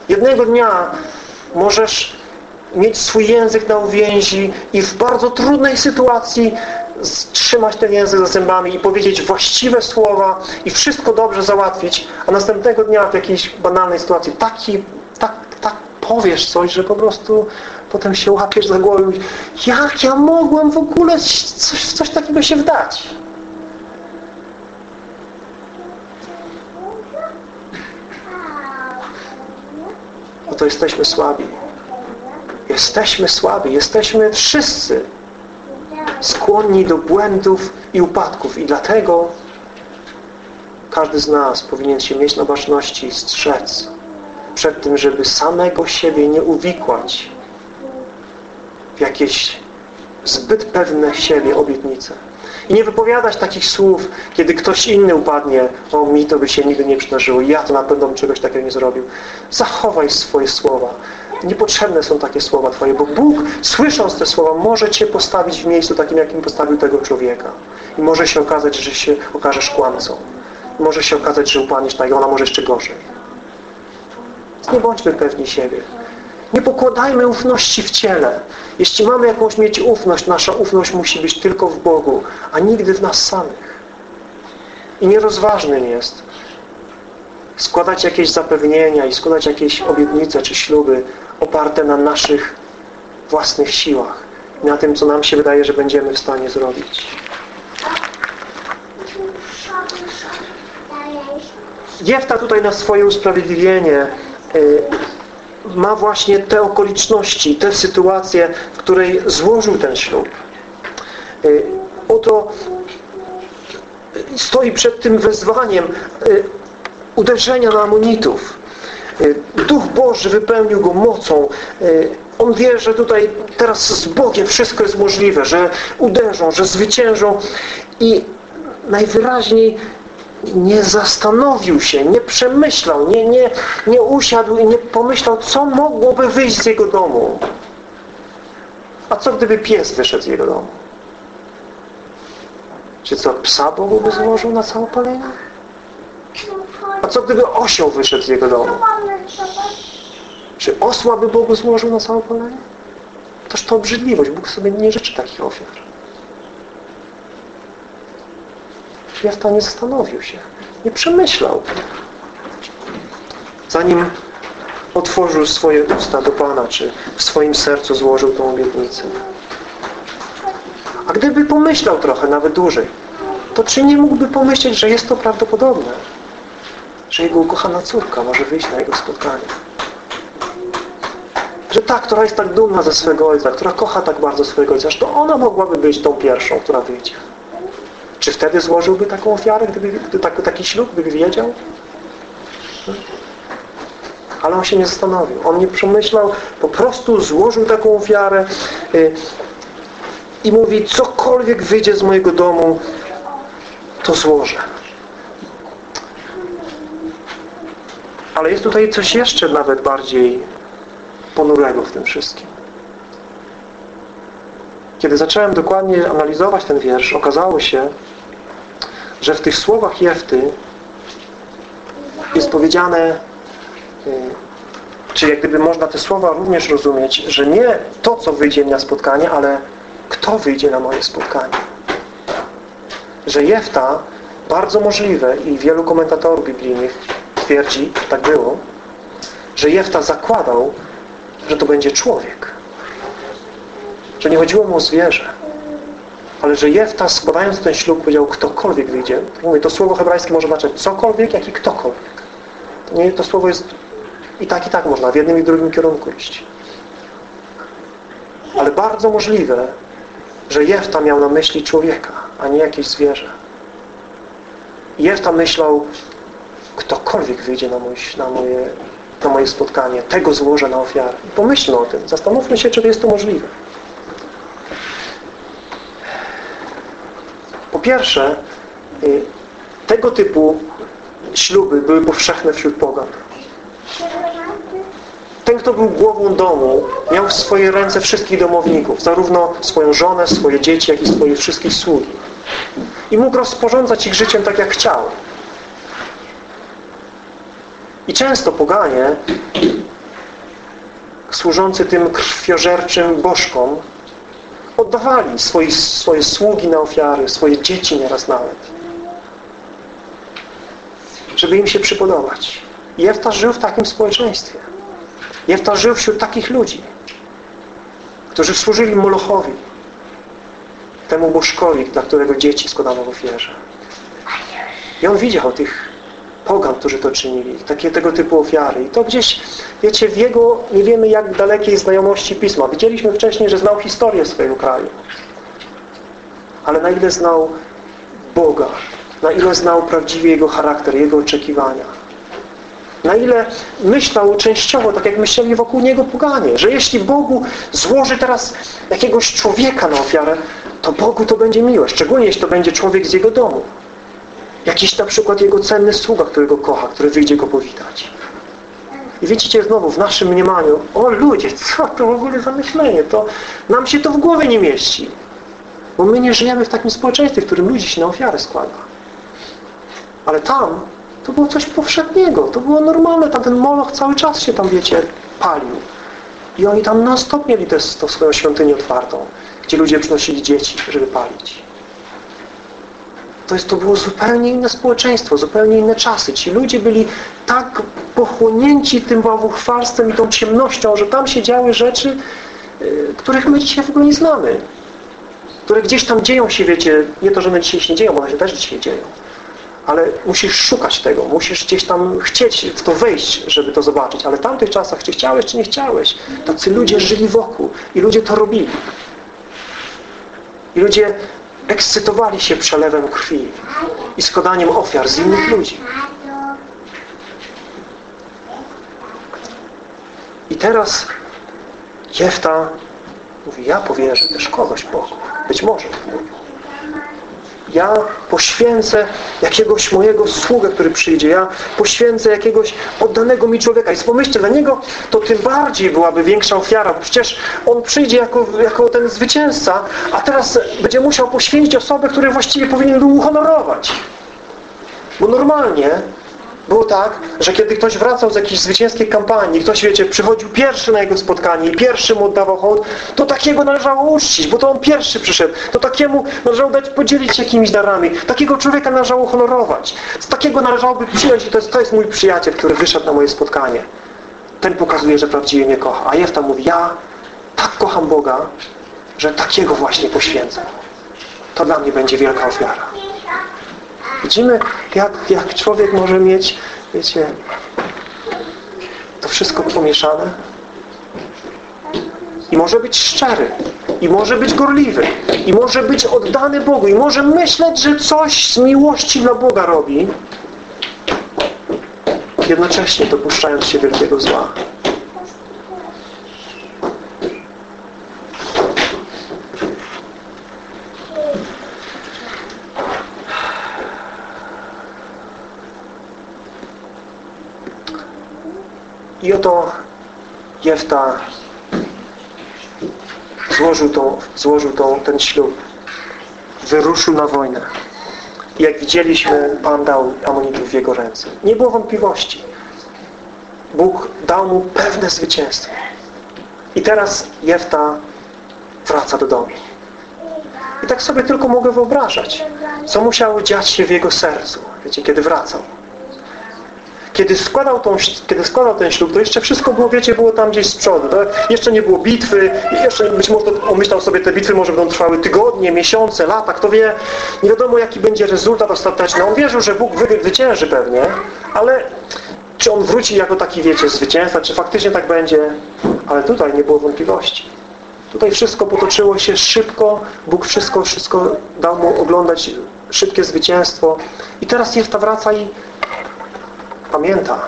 Jednego dnia możesz mieć swój język na uwięzi i w bardzo trudnej sytuacji trzymać ten język za zębami i powiedzieć właściwe słowa i wszystko dobrze załatwić, a następnego dnia w jakiejś banalnej sytuacji taki, tak, tak powiesz coś, że po prostu potem się łapiesz za głowę i jak ja mogłem w ogóle coś, coś takiego się wdać? No to jesteśmy słabi. Jesteśmy słabi. Jesteśmy wszyscy skłonni do błędów i upadków. I dlatego każdy z nas powinien się mieć na baczności i strzec przed tym, żeby samego siebie nie uwikłać w jakieś zbyt pewne siebie obietnice. I nie wypowiadać takich słów, kiedy ktoś inny upadnie, o mi to by się nigdy nie przydarzyło, ja to na pewno bym czegoś takiego nie zrobił. Zachowaj swoje słowa. Niepotrzebne są takie słowa Twoje, bo Bóg, słysząc te słowa, może Cię postawić w miejscu takim, jakim postawił tego człowieka. I może się okazać, że się okażesz kłamcą. Może się okazać, że upadniesz tak, i ona może jeszcze gorzej. Nie bądźmy pewni siebie. Nie pokładajmy ufności w ciele. Jeśli mamy jakąś mieć ufność, nasza ufność musi być tylko w Bogu, a nigdy w nas samych. I nierozważnym jest składać jakieś zapewnienia i składać jakieś obietnice czy śluby oparte na naszych własnych siłach, na tym, co nam się wydaje, że będziemy w stanie zrobić. Jefta tutaj na swoje usprawiedliwienie y, ma właśnie te okoliczności, te sytuacje, w której złożył ten ślub. Y, oto stoi przed tym wezwaniem y, uderzenia na amonitów. Duch Boży wypełnił go mocą. On wie, że tutaj teraz z Bogiem wszystko jest możliwe, że uderzą, że zwyciężą i najwyraźniej nie zastanowił się, nie przemyślał, nie, nie, nie usiadł i nie pomyślał, co mogłoby wyjść z jego domu. A co gdyby pies wyszedł z jego domu? Czy co, psa Bogu by złożył na całopalenie? A co gdyby osioł wyszedł z jego domu? Czy osła by Bogu złożył na całopalenie? Toż to obrzydliwość. Bóg sobie nie życzy takich ofiar. Jefta nie zastanowił się, nie przemyślał. Zanim otworzył swoje usta do Pana, czy w swoim sercu złożył tą obietnicę. A gdyby pomyślał trochę, nawet dłużej, to czy nie mógłby pomyśleć, że jest to prawdopodobne? Że jego ukochana córka może wyjść na jego spotkanie? Że ta, która jest tak dumna ze swego ojca, która kocha tak bardzo swojego ojca, że to ona mogłaby być tą pierwszą, która wyjdzie. Czy wtedy złożyłby taką ofiarę, gdyby, gdyby taki, taki ślub, gdyby wiedział? Ale on się nie zastanowił. On nie przemyślał, po prostu złożył taką ofiarę y, i mówi, cokolwiek wyjdzie z mojego domu, to złożę. Ale jest tutaj coś jeszcze nawet bardziej ponurego w tym wszystkim. Kiedy zacząłem dokładnie analizować ten wiersz, okazało się, że w tych słowach Jefty jest powiedziane, y, czy jak gdyby można te słowa również rozumieć, że nie to, co wyjdzie na spotkanie, ale kto wyjdzie na moje spotkanie. Że Jefta, bardzo możliwe i wielu komentatorów biblijnych twierdzi, tak było, że Jefta zakładał, że to będzie człowiek. Że nie chodziło mu o zwierzę ale że Jefta składając ten ślub powiedział ktokolwiek wyjdzie. Mówię, to słowo hebrajskie może znaczyć cokolwiek, jak i ktokolwiek. To, nie, to słowo jest i tak, i tak można, w jednym i drugim kierunku iść. Ale bardzo możliwe, że Jefta miał na myśli człowieka, a nie jakieś zwierzę. Jefta myślał, ktokolwiek wyjdzie na, na, moje, na moje spotkanie, tego złożę na ofiarę. Pomyślmy o tym, zastanówmy się, czy jest to możliwe. pierwsze, y, tego typu śluby były powszechne wśród pogan. Ten, kto był głową domu, miał w swojej ręce wszystkich domowników, zarówno swoją żonę, swoje dzieci, jak i swoje wszystkich sługi. I mógł rozporządzać ich życiem tak, jak chciał. I często poganie, służący tym krwiożerczym bożkom, oddawali swoje, swoje sługi na ofiary, swoje dzieci nieraz nawet. Żeby im się przypodobać. Jefta żył w takim społeczeństwie. Jefta żył wśród takich ludzi, którzy służyli Molochowi, temu bożkowi, dla którego dzieci składano w ofierze. I on widział tych pogan, którzy to czynili, takie tego typu ofiary. I to gdzieś, wiecie, w jego, nie wiemy jak dalekiej znajomości Pisma. Widzieliśmy wcześniej, że znał historię swojego kraju. Ale na ile znał Boga, na ile znał prawdziwie Jego charakter, Jego oczekiwania. Na ile myślał częściowo, tak jak myśleli wokół Niego poganie, że jeśli Bogu złoży teraz jakiegoś człowieka na ofiarę, to Bogu to będzie miłe, szczególnie jeśli to będzie człowiek z Jego domu. Jakiś na przykład jego cenny sługa, którego kocha, który wyjdzie go powitać. I widzicie znowu w naszym mniemaniu, o ludzie, co to w ogóle za myślenie? To nam się to w głowie nie mieści. Bo my nie żyjemy w takim społeczeństwie, w którym ludzi się na ofiarę składa. Ale tam to było coś powszechnego, to było normalne, tam ten moloch cały czas się tam, wiecie, palił. I oni tam non stop mieli tę swoją świątynię otwartą, gdzie ludzie przynosili dzieci, żeby palić to, jest, to było zupełnie inne społeczeństwo, zupełnie inne czasy. Ci ludzie byli tak pochłonięci tym bałwuchwalstwem i tą ciemnością, że tam się działy rzeczy, y, których my dzisiaj w ogóle nie znamy. Które gdzieś tam dzieją się, wiecie, nie to, że one dzisiaj się nie dzieją, bo one się też dzisiaj dzieją. Ale musisz szukać tego, musisz gdzieś tam chcieć w to wejść, żeby to zobaczyć. Ale w tamtych czasach, czy chciałeś, czy nie chciałeś, tacy ludzie żyli wokół i ludzie to robili. I ludzie ekscytowali się przelewem krwi i składaniem ofiar z innych ludzi. I teraz Jefta mówi, ja powierzę też kogoś Bogu. Być może mówił. Ja poświęcę jakiegoś mojego sługę, który przyjdzie. Ja poświęcę jakiegoś oddanego mi człowieka. I pomyślcie, dla niego to tym bardziej byłaby większa ofiara. Bo przecież on przyjdzie jako, jako ten zwycięzca, a teraz będzie musiał poświęcić osobę, której właściwie powinien był uhonorować. Bo normalnie było tak, że kiedy ktoś wracał z jakiejś zwycięskiej kampanii, ktoś, wiecie, przychodził pierwszy na jego spotkanie i pierwszy mu oddawał hołd, to takiego należało uczcić, bo to on pierwszy przyszedł. To takiemu należało dać podzielić się jakimiś darami. Takiego człowieka należało honorować. Z takiego należałoby przyjąć, że to jest, to jest mój przyjaciel, który wyszedł na moje spotkanie. Ten pokazuje, że prawdziwie mnie kocha. A Jefta mówi, ja tak kocham Boga, że takiego właśnie poświęcę. To dla mnie będzie wielka ofiara. Widzimy, jak, jak człowiek może mieć, wiecie, to wszystko pomieszane. I może być szczery, i może być gorliwy, i może być oddany Bogu, i może myśleć, że coś z miłości dla Boga robi, jednocześnie dopuszczając się wielkiego zła. I oto Jefta złożył, tą, złożył tą, ten ślub. Wyruszył na wojnę. I jak widzieliśmy, Pan dał Amonitów w jego ręce. Nie było wątpliwości. Bóg dał mu pewne zwycięstwo. I teraz Jefta wraca do domu. I tak sobie tylko mogę wyobrażać, co musiało dziać się w jego sercu, wiecie, kiedy wracał kiedy składał, tą, kiedy składał ten ślub, to jeszcze wszystko było, wiecie, było tam gdzieś z przodu. Tak? Jeszcze nie było bitwy, jeszcze być może pomyślał sobie, te bitwy może będą trwały tygodnie, miesiące, lata, kto wie. Nie wiadomo, jaki będzie rezultat ostateczny. On wierzył, że Bóg zwycięży pewnie, ale czy on wróci jako taki, wiecie, zwycięzca, czy faktycznie tak będzie? Ale tutaj nie było wątpliwości. Tutaj wszystko potoczyło się szybko, Bóg wszystko, wszystko dał mu oglądać szybkie zwycięstwo. I teraz Jefta wraca i pamięta,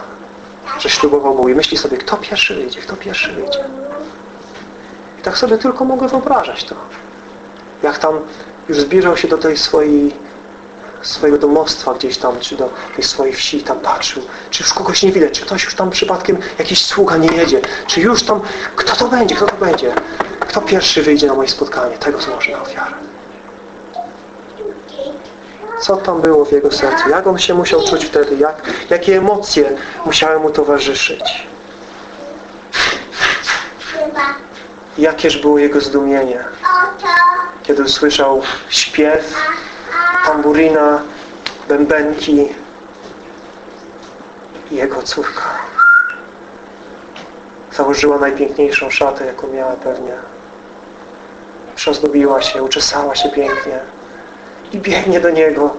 że ślubował mu i myśli sobie, kto pierwszy wyjdzie, kto pierwszy wyjdzie. I tak sobie tylko mogę wyobrażać to. Jak tam już zbliżał się do tej swojej swojego domostwa gdzieś tam, czy do tej swojej wsi, tam patrzył, czy już kogoś nie widać, czy ktoś już tam przypadkiem, jakiś sługa nie jedzie, czy już tam, kto to będzie, kto to będzie, kto pierwszy wyjdzie na moje spotkanie, tego złoży na ofiarę. Co tam było w jego sercu? Jak on się musiał czuć wtedy? Jak, jakie emocje musiały mu towarzyszyć? Jakież było jego zdumienie, kiedy usłyszał śpiew, tamburina, bębenki i jego córka. Założyła najpiękniejszą szatę, jaką miała pewnie. Przozdobiła się, uczesała się pięknie i biegnie do Niego.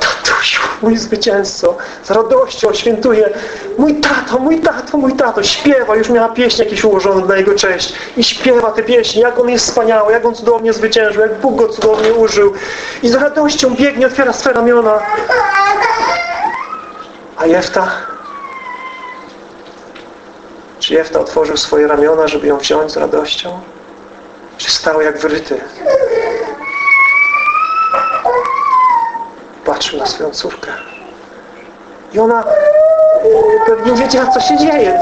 Tatusiu, mój zwycięzco, z radością świętuje. Mój tato, mój tato, mój tato. Śpiewa, już miała pieśń jakieś ułożone na Jego cześć. I śpiewa te pieśni, jak On jest wspaniały, jak On cudownie zwyciężył, jak Bóg Go cudownie użył. I z radością biegnie, otwiera swe ramiona. A Jefta? Czy Jefta otworzył swoje ramiona, żeby ją wziąć z radością? Czy stał jak wyryty? Patrzył na swoją córkę. I ona pewnie wiedziała, co się dzieje.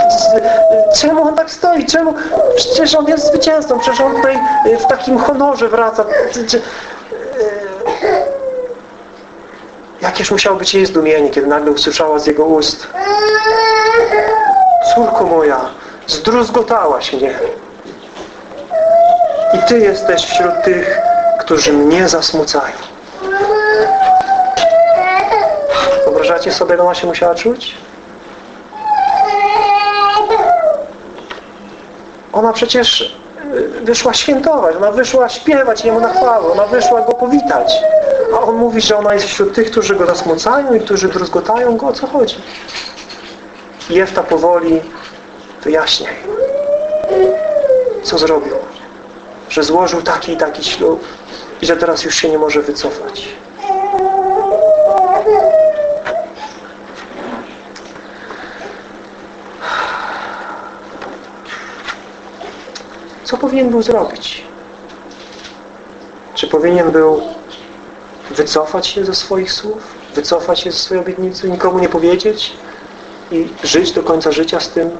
Czemu on tak stoi? Czemu? Przecież on jest zwycięzcą. Przecież on tutaj e, w takim honorze wraca. E, jakież musiało być jej zdumienie, kiedy nagle usłyszała z jego ust Córko moja, zdruzgotałaś mnie. I Ty jesteś wśród tych, którzy mnie zasmucają. Wyobrażacie sobie, jak ona się musiała czuć? Ona przecież y, wyszła świętować, ona wyszła śpiewać Jemu na chwałę, ona wyszła Go powitać. A On mówi, że ona jest wśród tych, którzy Go zasmucają i którzy druzgotają Go. O co chodzi? Jefta powoli wyjaśnia im, co zrobił. Że złożył taki i taki ślub i że teraz już się nie może wycofać. Co powinien był zrobić? Czy powinien był wycofać się ze swoich słów? Wycofać się ze swojej obietnicy? Nikomu nie powiedzieć? I żyć do końca życia z tym,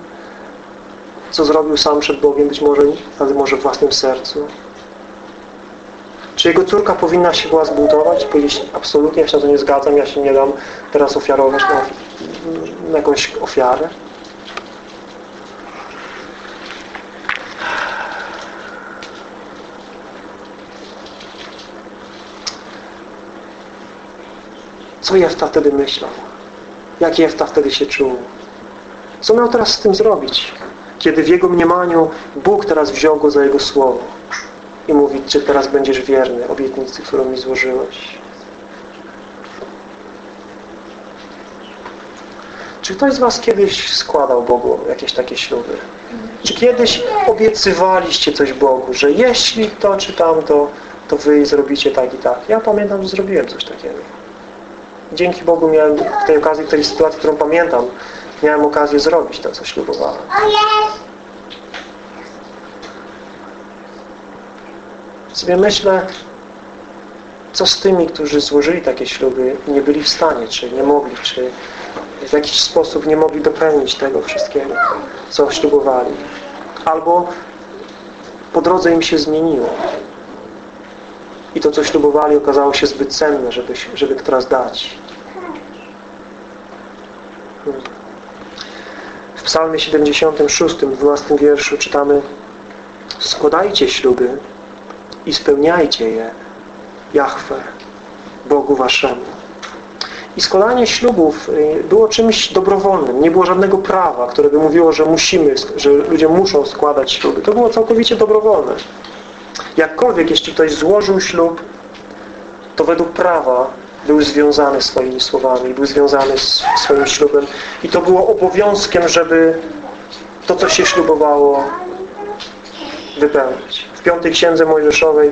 co zrobił sam przed Bogiem, być może, ale może w własnym sercu? Czy jego córka powinna się była zbuntować? Powiedzieć, absolutnie, ja się na to nie zgadzam, ja się nie dam teraz ofiarować na, na jakąś ofiarę? Co Jefta wtedy myślał? Jak Jefta wtedy się czuł? Co miał teraz z tym zrobić? Kiedy w jego mniemaniu Bóg teraz wziął go za jego słowo i mówi, czy teraz będziesz wierny obietnicy, którą mi złożyłeś. Czy ktoś z Was kiedyś składał Bogu jakieś takie śluby? Czy kiedyś obiecywaliście coś Bogu, że jeśli to czy tamto, to Wy zrobicie tak i tak? Ja pamiętam, że zrobiłem coś takiego. Dzięki Bogu miałem w tej okazji, w tej sytuacji, którą pamiętam, miałem okazję zrobić to, co ślubowałem. Sobie myślę, co z tymi, którzy złożyli takie śluby i nie byli w stanie, czy nie mogli, czy w jakiś sposób nie mogli dopełnić tego wszystkiego, co ślubowali. Albo po drodze im się zmieniło. I to, co ślubowali, okazało się zbyt cenne, żeby, żeby teraz dać. W psalmie 76, 12 wierszu czytamy Składajcie śluby i spełniajcie je Jahwe, Bogu Waszemu. I składanie ślubów y, było czymś dobrowolnym. Nie było żadnego prawa, które by mówiło, że musimy, że ludzie muszą składać śluby. To było całkowicie dobrowolne. Jakkolwiek, jeśli ktoś złożył ślub, to według prawa był związany swoimi słowami, był związany z swoim ślubem i to było obowiązkiem, żeby to, co się ślubowało, wypełnić. W piątej księdze Mojżeszowej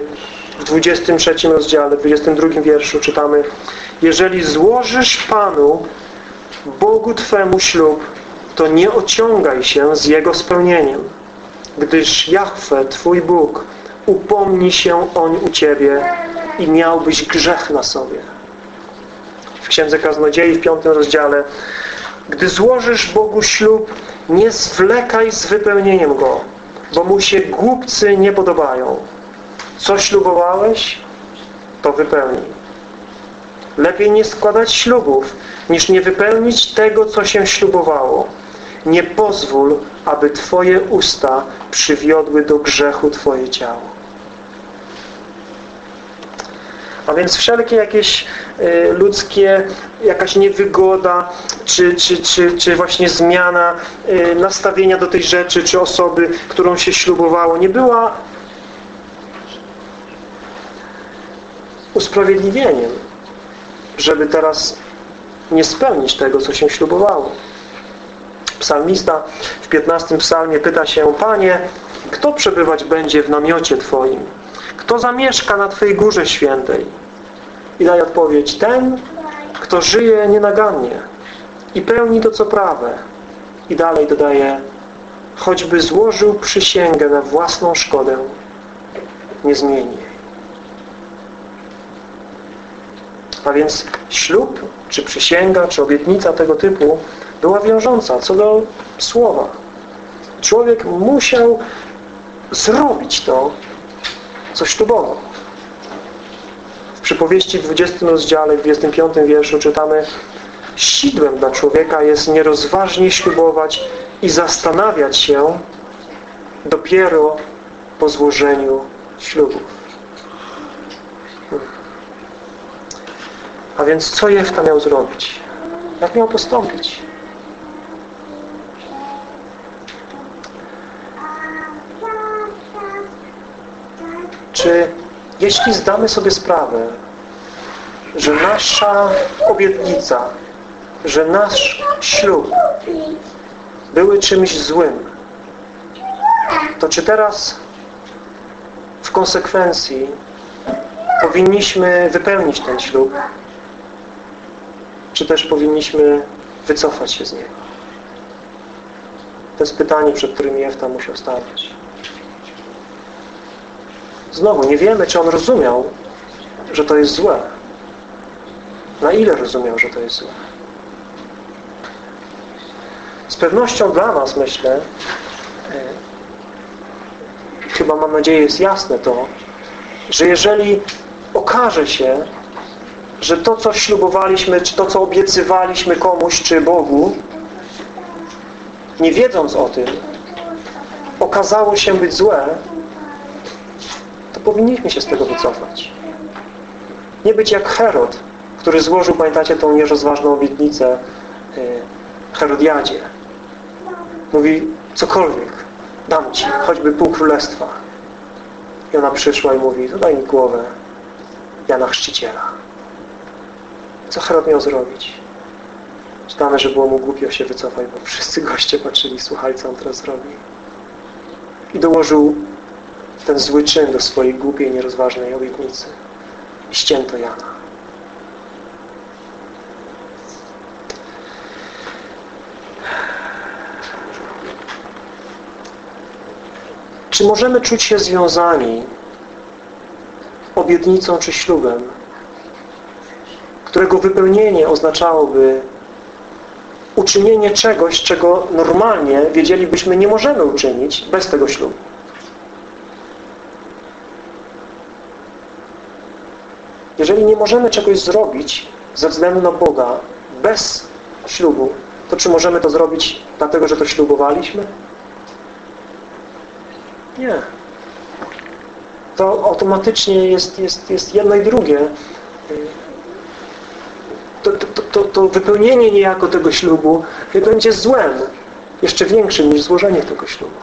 w 23 rozdziale, w 22 wierszu czytamy Jeżeli złożysz Panu, Bogu Twemu ślub, to nie ociągaj się z Jego spełnieniem, gdyż Jahwe, Twój Bóg, upomni się on u Ciebie i miałbyś grzech na sobie. W Księdze Kaznodziei w piątym rozdziale Gdy złożysz Bogu ślub, nie zwlekaj z wypełnieniem Go, bo Mu się głupcy nie podobają. Co ślubowałeś, to wypełnij. Lepiej nie składać ślubów, niż nie wypełnić tego, co się ślubowało. Nie pozwól, aby Twoje usta przywiodły do grzechu Twoje ciało. A więc wszelkie jakieś y, ludzkie, jakaś niewygoda, czy, czy, czy, czy właśnie zmiana y, nastawienia do tej rzeczy, czy osoby, którą się ślubowało, nie była usprawiedliwieniem, żeby teraz nie spełnić tego, co się ślubowało. Psalmista w 15 psalmie pyta się Panie, kto przebywać będzie w namiocie Twoim? Kto zamieszka na Twojej górze świętej? I daje odpowiedź ten, kto żyje nienagannie i pełni to, co prawe. I dalej dodaje choćby złożył przysięgę na własną szkodę, nie zmieni. A więc ślub, czy przysięga, czy obietnica tego typu była wiążąca co do słowa. Człowiek musiał zrobić to, co ślubował. W przypowieści w 20 rozdziale, w 25 wierszu czytamy Sidłem dla człowieka jest nierozważnie ślubować i zastanawiać się dopiero po złożeniu ślubów. A więc co Jefta miał zrobić? Jak miał postąpić? czy jeśli zdamy sobie sprawę, że nasza obietnica, że nasz ślub były czymś złym, to czy teraz w konsekwencji powinniśmy wypełnić ten ślub, czy też powinniśmy wycofać się z niego? To jest pytanie, przed którym Jefta musiał stawić. Znowu, nie wiemy, czy on rozumiał, że to jest złe. Na ile rozumiał, że to jest złe. Z pewnością dla nas, myślę, e, chyba mam nadzieję jest jasne to, że jeżeli okaże się, że to, co ślubowaliśmy, czy to, co obiecywaliśmy komuś, czy Bogu, nie wiedząc o tym, okazało się być złe, to powinniśmy się z tego wycofać. Nie być jak Herod, który złożył, pamiętacie, tą nierozważną obietnicę y, Herodiadzie. Mówi, cokolwiek, dam Ci, choćby pół królestwa. I ona przyszła i mówi, daj mi głowę Jana Chrzciciela. Co Herod miał zrobić? Czytamy, że było mu głupio się wycofać, bo wszyscy goście patrzyli, słuchali, co on teraz zrobi. I dołożył ten zły czyn do swojej głupiej, nierozważnej obietnicy. I ścięto Jana. Czy możemy czuć się związani obietnicą czy ślubem, którego wypełnienie oznaczałoby uczynienie czegoś, czego normalnie wiedzielibyśmy nie możemy uczynić bez tego ślubu. Jeżeli nie możemy czegoś zrobić ze względu na Boga bez ślubu, to czy możemy to zrobić dlatego, że to ślubowaliśmy? Nie. To automatycznie jest, jest, jest jedno i drugie. To, to, wypełnienie niejako tego ślubu będzie złem, jeszcze większym niż złożenie tego ślubu.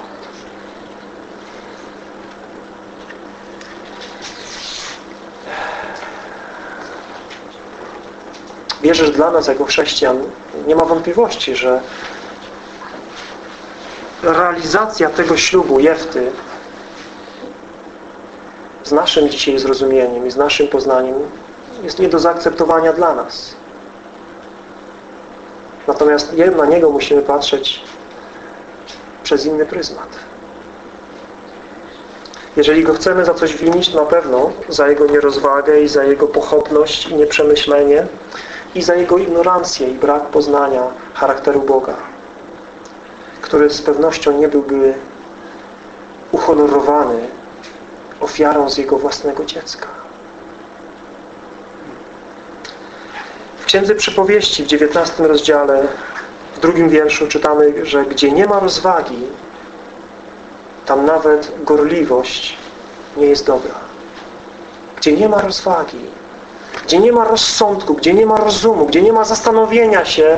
Wierzę, że dla nas jako chrześcijan nie ma wątpliwości, że realizacja tego ślubu Jefty z naszym dzisiaj zrozumieniem i z naszym poznaniem jest nie do zaakceptowania dla nas. Natomiast na niego musimy patrzeć przez inny pryzmat. Jeżeli go chcemy za coś winić, na pewno za jego nierozwagę i za jego pochopność i nieprzemyślenie i za jego ignorancję i brak poznania charakteru Boga który z pewnością nie byłby uhonorowany ofiarą z jego własnego dziecka. Księdze Przypowieści w 19 rozdziale, w drugim wierszu czytamy, że gdzie nie ma rozwagi, tam nawet gorliwość nie jest dobra. Gdzie nie ma rozwagi, gdzie nie ma rozsądku, gdzie nie ma rozumu, gdzie nie ma zastanowienia się,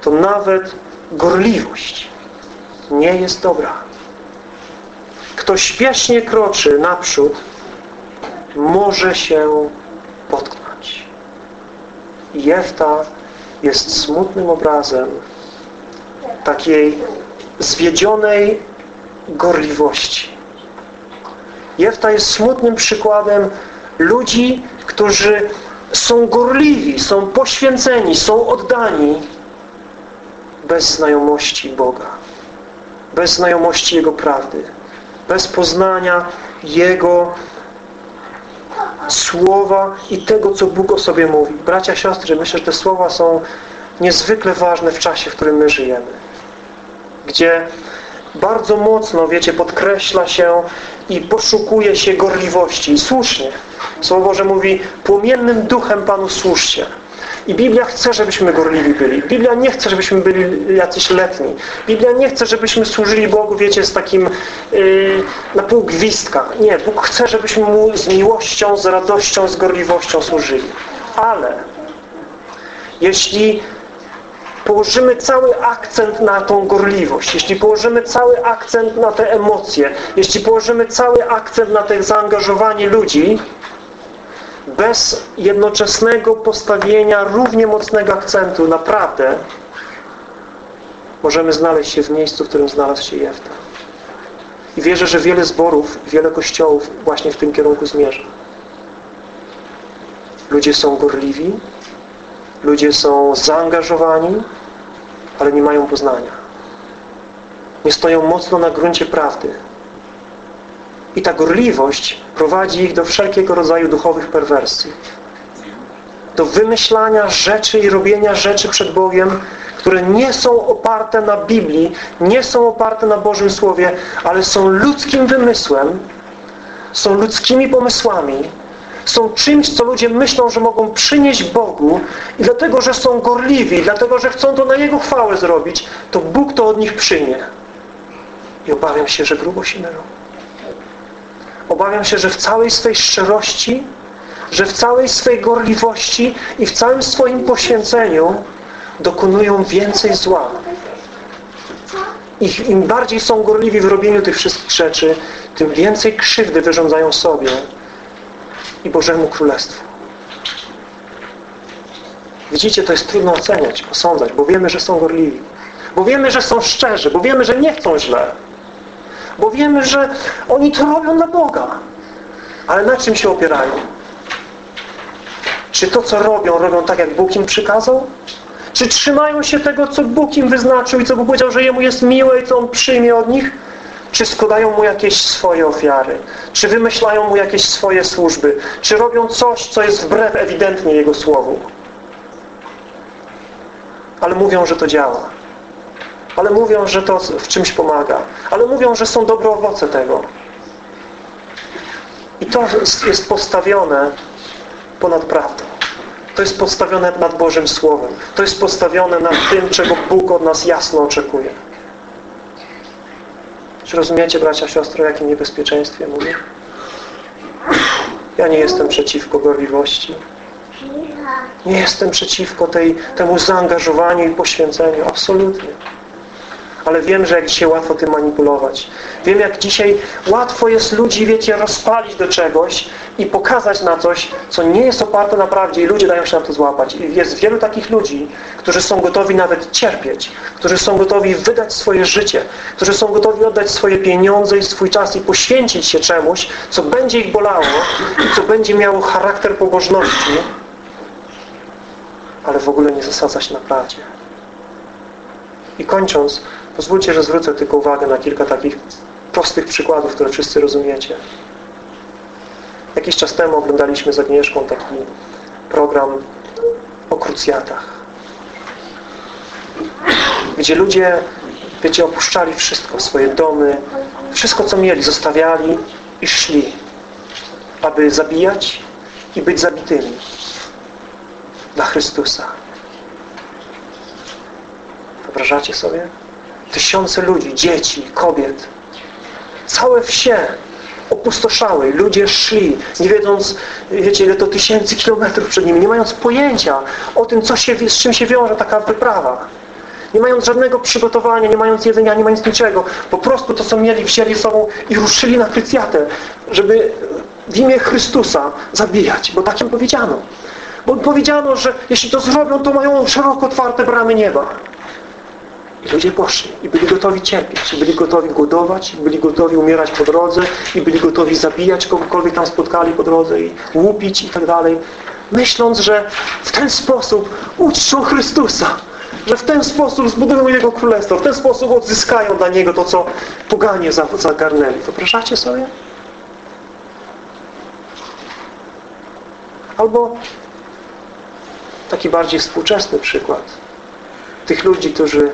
to nawet gorliwość nie jest dobra. Kto śpiesznie kroczy naprzód, może się. Jefta jest smutnym obrazem takiej zwiedzionej gorliwości. Jefta jest smutnym przykładem ludzi, którzy są gorliwi, są poświęceni, są oddani, bez znajomości Boga, bez znajomości Jego prawdy, bez poznania Jego słowa i tego, co Bóg o sobie mówi. Bracia, siostry, myślę, że te słowa są niezwykle ważne w czasie, w którym my żyjemy. Gdzie bardzo mocno, wiecie, podkreśla się i poszukuje się gorliwości. I słusznie. Słowo Boże mówi, płomiennym duchem Panu służcie. I Biblia chce, żebyśmy gorliwi byli. Biblia nie chce, żebyśmy byli jacyś letni. Biblia nie chce, żebyśmy służyli Bogu, wiecie, z takim yy, na pół gwizdka. Nie, Bóg chce, żebyśmy Mu z miłością, z radością, z gorliwością służyli. Ale jeśli położymy cały akcent na tą gorliwość, jeśli położymy cały akcent na te emocje, jeśli położymy cały akcent na to zaangażowanie ludzi, bez jednoczesnego postawienia równie mocnego akcentu naprawdę możemy znaleźć się w miejscu, w którym znalazł się Jefta. I wierzę, że wiele zborów, wiele kościołów właśnie w tym kierunku zmierza. Ludzie są gorliwi, ludzie są zaangażowani, ale nie mają poznania. Nie stoją mocno na gruncie prawdy. I ta gorliwość prowadzi ich do wszelkiego rodzaju duchowych perwersji. Do wymyślania rzeczy i robienia rzeczy przed Bogiem, które nie są oparte na Biblii, nie są oparte na Bożym Słowie, ale są ludzkim wymysłem, są ludzkimi pomysłami, są czymś, co ludzie myślą, że mogą przynieść Bogu i dlatego, że są gorliwi, dlatego, że chcą to na Jego chwałę zrobić, to Bóg to od nich przyjmie. I obawiam się, że grubo się mylą. Obawiam się, że w całej swej szczerości, że w całej swej gorliwości i w całym swoim poświęceniu dokonują więcej zła. I im bardziej są gorliwi w robieniu tych wszystkich rzeczy, tym więcej krzywdy wyrządzają sobie i Bożemu Królestwu. Widzicie, to jest trudno oceniać, osądzać, bo wiemy, że są gorliwi. Bo wiemy, że są szczerzy, bo wiemy, że nie chcą źle. Bo wiemy, że oni to robią dla Boga. Ale na czym się opierają? Czy to, co robią, robią tak, jak Bóg im przykazał? Czy trzymają się tego, co Bóg im wyznaczył i co Bóg powiedział, że Jemu jest miłe i co On przyjmie od nich? Czy składają Mu jakieś swoje ofiary? Czy wymyślają Mu jakieś swoje służby? Czy robią coś, co jest wbrew ewidentnie Jego Słowu? Ale mówią, że to działa. Ale mówią, że to w czymś pomaga. Ale mówią, że są dobre owoce tego. I to jest postawione ponad prawdą. To jest postawione nad Bożym Słowem. To jest postawione nad tym, czego Bóg od nas jasno oczekuje. Czy rozumiecie, bracia, siostro, o jakim niebezpieczeństwie mówię? Ja nie jestem przeciwko gorliwości. Nie jestem przeciwko tej, temu zaangażowaniu i poświęceniu. Absolutnie ale wiem, że jak dzisiaj łatwo tym manipulować. Wiem, jak dzisiaj łatwo jest ludzi, wiecie, rozpalić do czegoś i pokazać na coś, co nie jest oparte na prawdzie i ludzie dają się na to złapać. I jest wielu takich ludzi, którzy są gotowi nawet cierpieć, którzy są gotowi wydać swoje życie, którzy są gotowi oddać swoje pieniądze i swój czas i poświęcić się czemuś, co będzie ich bolało i co będzie miało charakter pobożności, ale w ogóle nie zasadza się na prawdzie. I kończąc, Pozwólcie, że zwrócę tylko uwagę na kilka takich prostych przykładów, które wszyscy rozumiecie. Jakiś czas temu oglądaliśmy z Agnieszką taki program o krucjatach. Gdzie ludzie, wiecie, opuszczali wszystko, swoje domy, wszystko co mieli, zostawiali i szli, aby zabijać i być zabitymi dla Chrystusa. Wyobrażacie sobie? Tysiące ludzi, dzieci, kobiet. Całe wsie opustoszały. Ludzie szli, nie wiedząc, wiecie, ile to tysięcy kilometrów przed nimi, nie mając pojęcia o tym, co się, z czym się wiąże taka wyprawa. Nie mając żadnego przygotowania, nie mając jedzenia, nie mając niczego. Po prostu to, co mieli, wzięli sobą i ruszyli na Krycjatę, żeby w imię Chrystusa zabijać, bo tak im powiedziano. Bo powiedziano, że jeśli to zrobią, to mają szeroko otwarte bramy nieba. Ludzie poszli i byli gotowi cierpieć, byli gotowi głodować, byli gotowi umierać po drodze, i byli gotowi zabijać kogokolwiek tam spotkali po drodze i łupić i tak dalej. Myśląc, że w ten sposób uczczą Chrystusa, że w ten sposób zbudują Jego Królestwo, w ten sposób odzyskają dla Niego to, co poganie zagarnęli. Wyobrażacie sobie? Albo taki bardziej współczesny przykład tych ludzi, którzy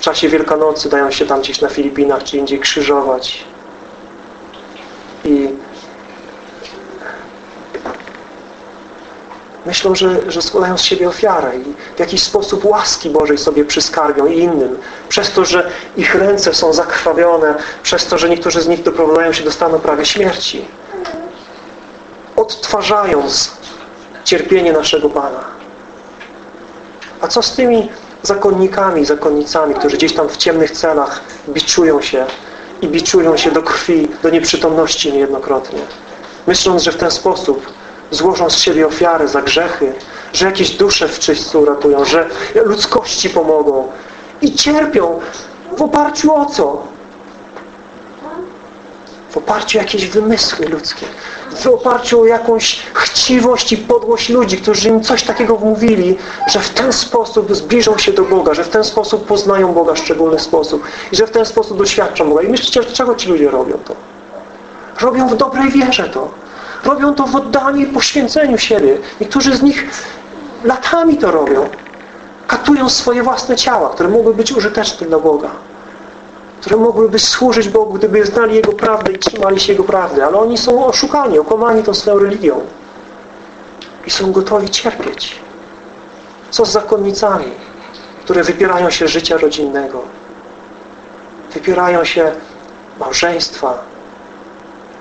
czasie Wielkanocy dają się tam gdzieś na Filipinach czy indziej krzyżować. I myślą, że, że składają z siebie ofiarę i w jakiś sposób łaski Bożej sobie przyskarbią i innym. Przez to, że ich ręce są zakrwawione, przez to, że niektórzy z nich doprowadzają się do stanu prawie śmierci. Odtwarzając cierpienie naszego Pana. A co z tymi zakonnikami, zakonnicami, którzy gdzieś tam w ciemnych celach biczują się i biczują się do krwi, do nieprzytomności niejednokrotnie. Myśląc, że w ten sposób złożą z siebie ofiary za grzechy, że jakieś dusze w czyśćcu uratują, że ludzkości pomogą i cierpią w oparciu o co? W oparciu o jakieś wymysły ludzkie, w oparciu o jakąś chciwość i podłość ludzi, którzy im coś takiego wmówili, że w ten sposób zbliżą się do Boga, że w ten sposób poznają Boga w szczególny sposób i że w ten sposób doświadczą Boga. I myślicie, dlaczego ci ludzie robią to? Robią w dobrej wierze to. Robią to w oddaniu i poświęceniu siebie. Niektórzy z nich latami to robią. Katują swoje własne ciała, które mogły być użyteczne dla Boga. Które mogłyby służyć Bogu, gdyby znali Jego prawdę i trzymali się Jego prawdy. Ale oni są oszukani, okłamani tą swoją religią. I są gotowi cierpieć. Co z zakonnicami, które wypierają się życia rodzinnego? Wypierają się małżeństwa,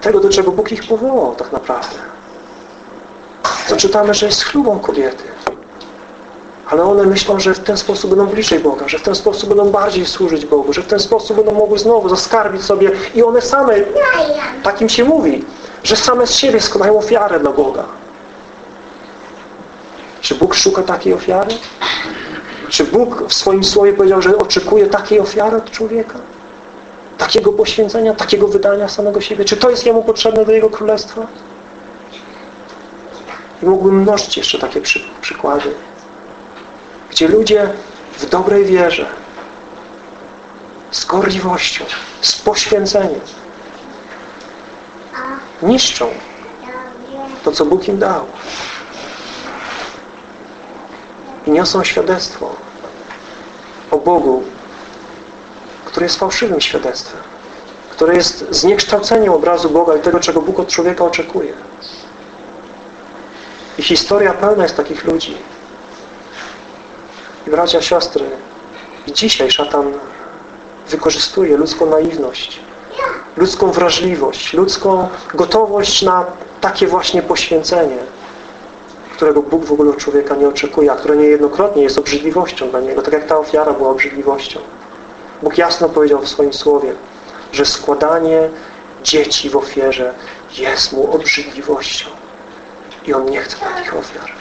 tego, do czego Bóg ich powołał tak naprawdę. To czytamy, że jest chlubą kobiety. Ale one myślą, że w ten sposób będą bliżej Boga, że w ten sposób będą bardziej służyć Bogu, że w ten sposób będą mogły znowu zaskarbić sobie i one same, takim się mówi, że same z siebie składają ofiarę dla Boga. Czy Bóg szuka takiej ofiary? Czy Bóg w swoim słowie powiedział, że oczekuje takiej ofiary od człowieka? Takiego poświęcenia, takiego wydania samego siebie? Czy to jest Jemu potrzebne do Jego Królestwa? I mógłbym mnożyć jeszcze takie przy, przykłady, gdzie ludzie w dobrej wierze, z gorliwością, z poświęceniem niszczą to, co Bóg im dał. I niosą świadectwo o Bogu, które jest fałszywym świadectwem, które jest zniekształceniem obrazu Boga i tego, czego Bóg od człowieka oczekuje. I historia pełna jest takich ludzi. I bracia, siostry, i dzisiaj szatan wykorzystuje ludzką naiwność, ludzką wrażliwość, ludzką gotowość na takie właśnie poświęcenie, którego Bóg w ogóle od człowieka nie oczekuje, a które niejednokrotnie jest obrzydliwością dla niego, tak jak ta ofiara była obrzydliwością. Bóg jasno powiedział w swoim słowie, że składanie dzieci w ofierze jest mu obrzydliwością. I On nie chce takich ofiar.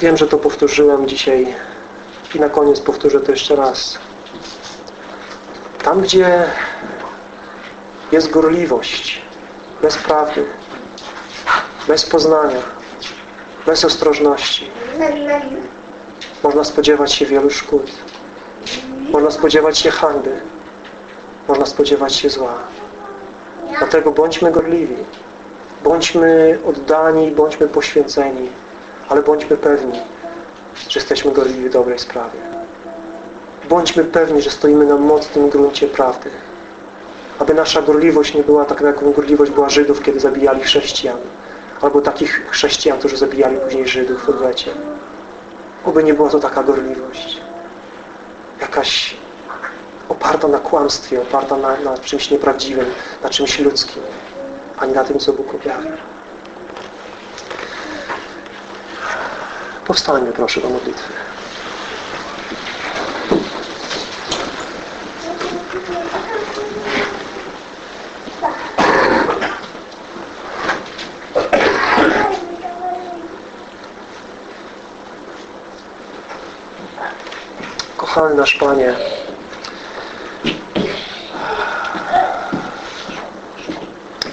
Wiem, że to powtórzyłem dzisiaj i na koniec powtórzę to jeszcze raz. Tam, gdzie jest gorliwość, bez prawdy, bez poznania, bez ostrożności, można spodziewać się wielu szkód. Można spodziewać się hańby. Można spodziewać się zła. Dlatego bądźmy gorliwi. Bądźmy oddani, bądźmy poświęceni. Ale bądźmy pewni, że jesteśmy gorliwi w dobrej sprawie. Bądźmy pewni, że stoimy na mocnym gruncie prawdy. Aby nasza gorliwość nie była tak, jaką gorliwość była Żydów, kiedy zabijali chrześcijan. Albo takich chrześcijan, którzy zabijali później Żydów w odwecie. Oby nie była to taka gorliwość jakaś oparta na kłamstwie, oparta na, na czymś nieprawdziwym, na czymś ludzkim, ani na tym, co Bóg objawia. Powstańmy proszę do modlitwy. Kochany nasz Panie,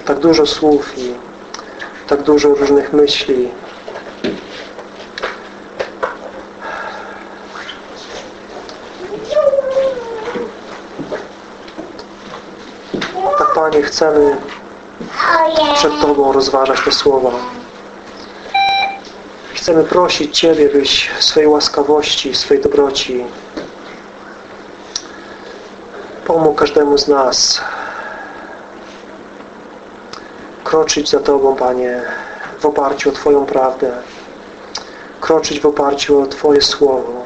tak dużo słów i tak dużo różnych myśli. Tak Panie chcemy przed Tobą rozważać te słowa. Chcemy prosić Ciebie, byś swojej łaskawości, swojej dobroci pomógł każdemu z nas kroczyć za Tobą, Panie, w oparciu o Twoją prawdę, kroczyć w oparciu o Twoje Słowo,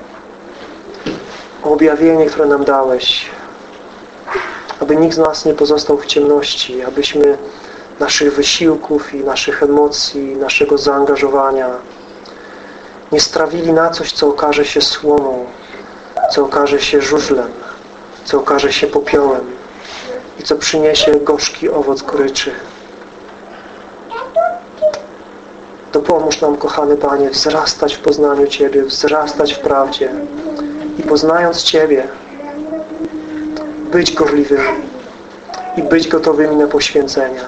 o objawienie, które nam dałeś, aby nikt z nas nie pozostał w ciemności, abyśmy naszych wysiłków i naszych emocji, naszego zaangażowania nie strawili na coś, co okaże się słoną, co okaże się żużlem, co okaże się popiołem i co przyniesie gorzki owoc goryczy. Dopomóż nam, kochany Panie, wzrastać w poznaniu Ciebie, wzrastać w prawdzie i poznając Ciebie, być gorliwymi i być gotowymi na poświęcenia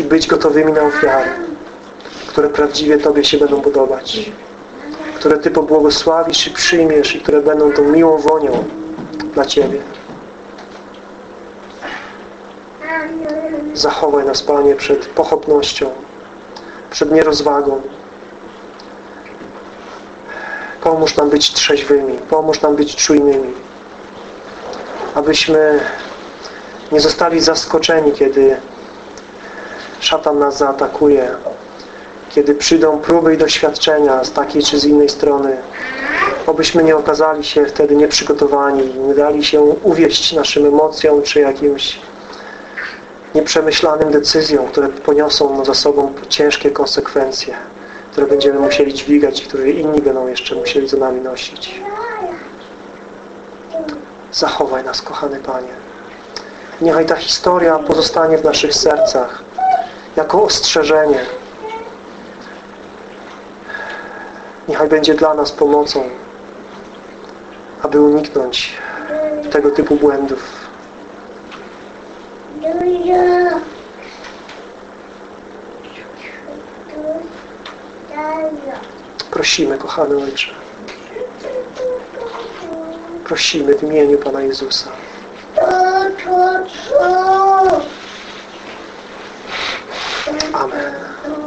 i być gotowymi na ofiary, które prawdziwie Tobie się będą podobać, które Ty pobłogosławisz i przyjmiesz i które będą tą miłą wonią dla Ciebie. Zachowaj nas, Panie, przed pochopnością, przed nierozwagą. Pomóż nam być trzeźwymi, pomóż nam być czujnymi, abyśmy nie zostali zaskoczeni, kiedy szatan nas zaatakuje, kiedy przyjdą próby i doświadczenia z takiej czy z innej strony, obyśmy nie okazali się wtedy nieprzygotowani, nie dali się uwieść naszym emocjom czy jakimś nieprzemyślanym decyzjom, które poniosą za sobą ciężkie konsekwencje, które będziemy musieli dźwigać i które inni będą jeszcze musieli za nami nosić. Zachowaj nas, kochany Panie. Niechaj ta historia pozostanie w naszych sercach jako ostrzeżenie. Niechaj będzie dla nas pomocą, aby uniknąć tego typu błędów. Prosimy, kochany Ojcze prosimy w imieniu Pana Jezusa. Amen.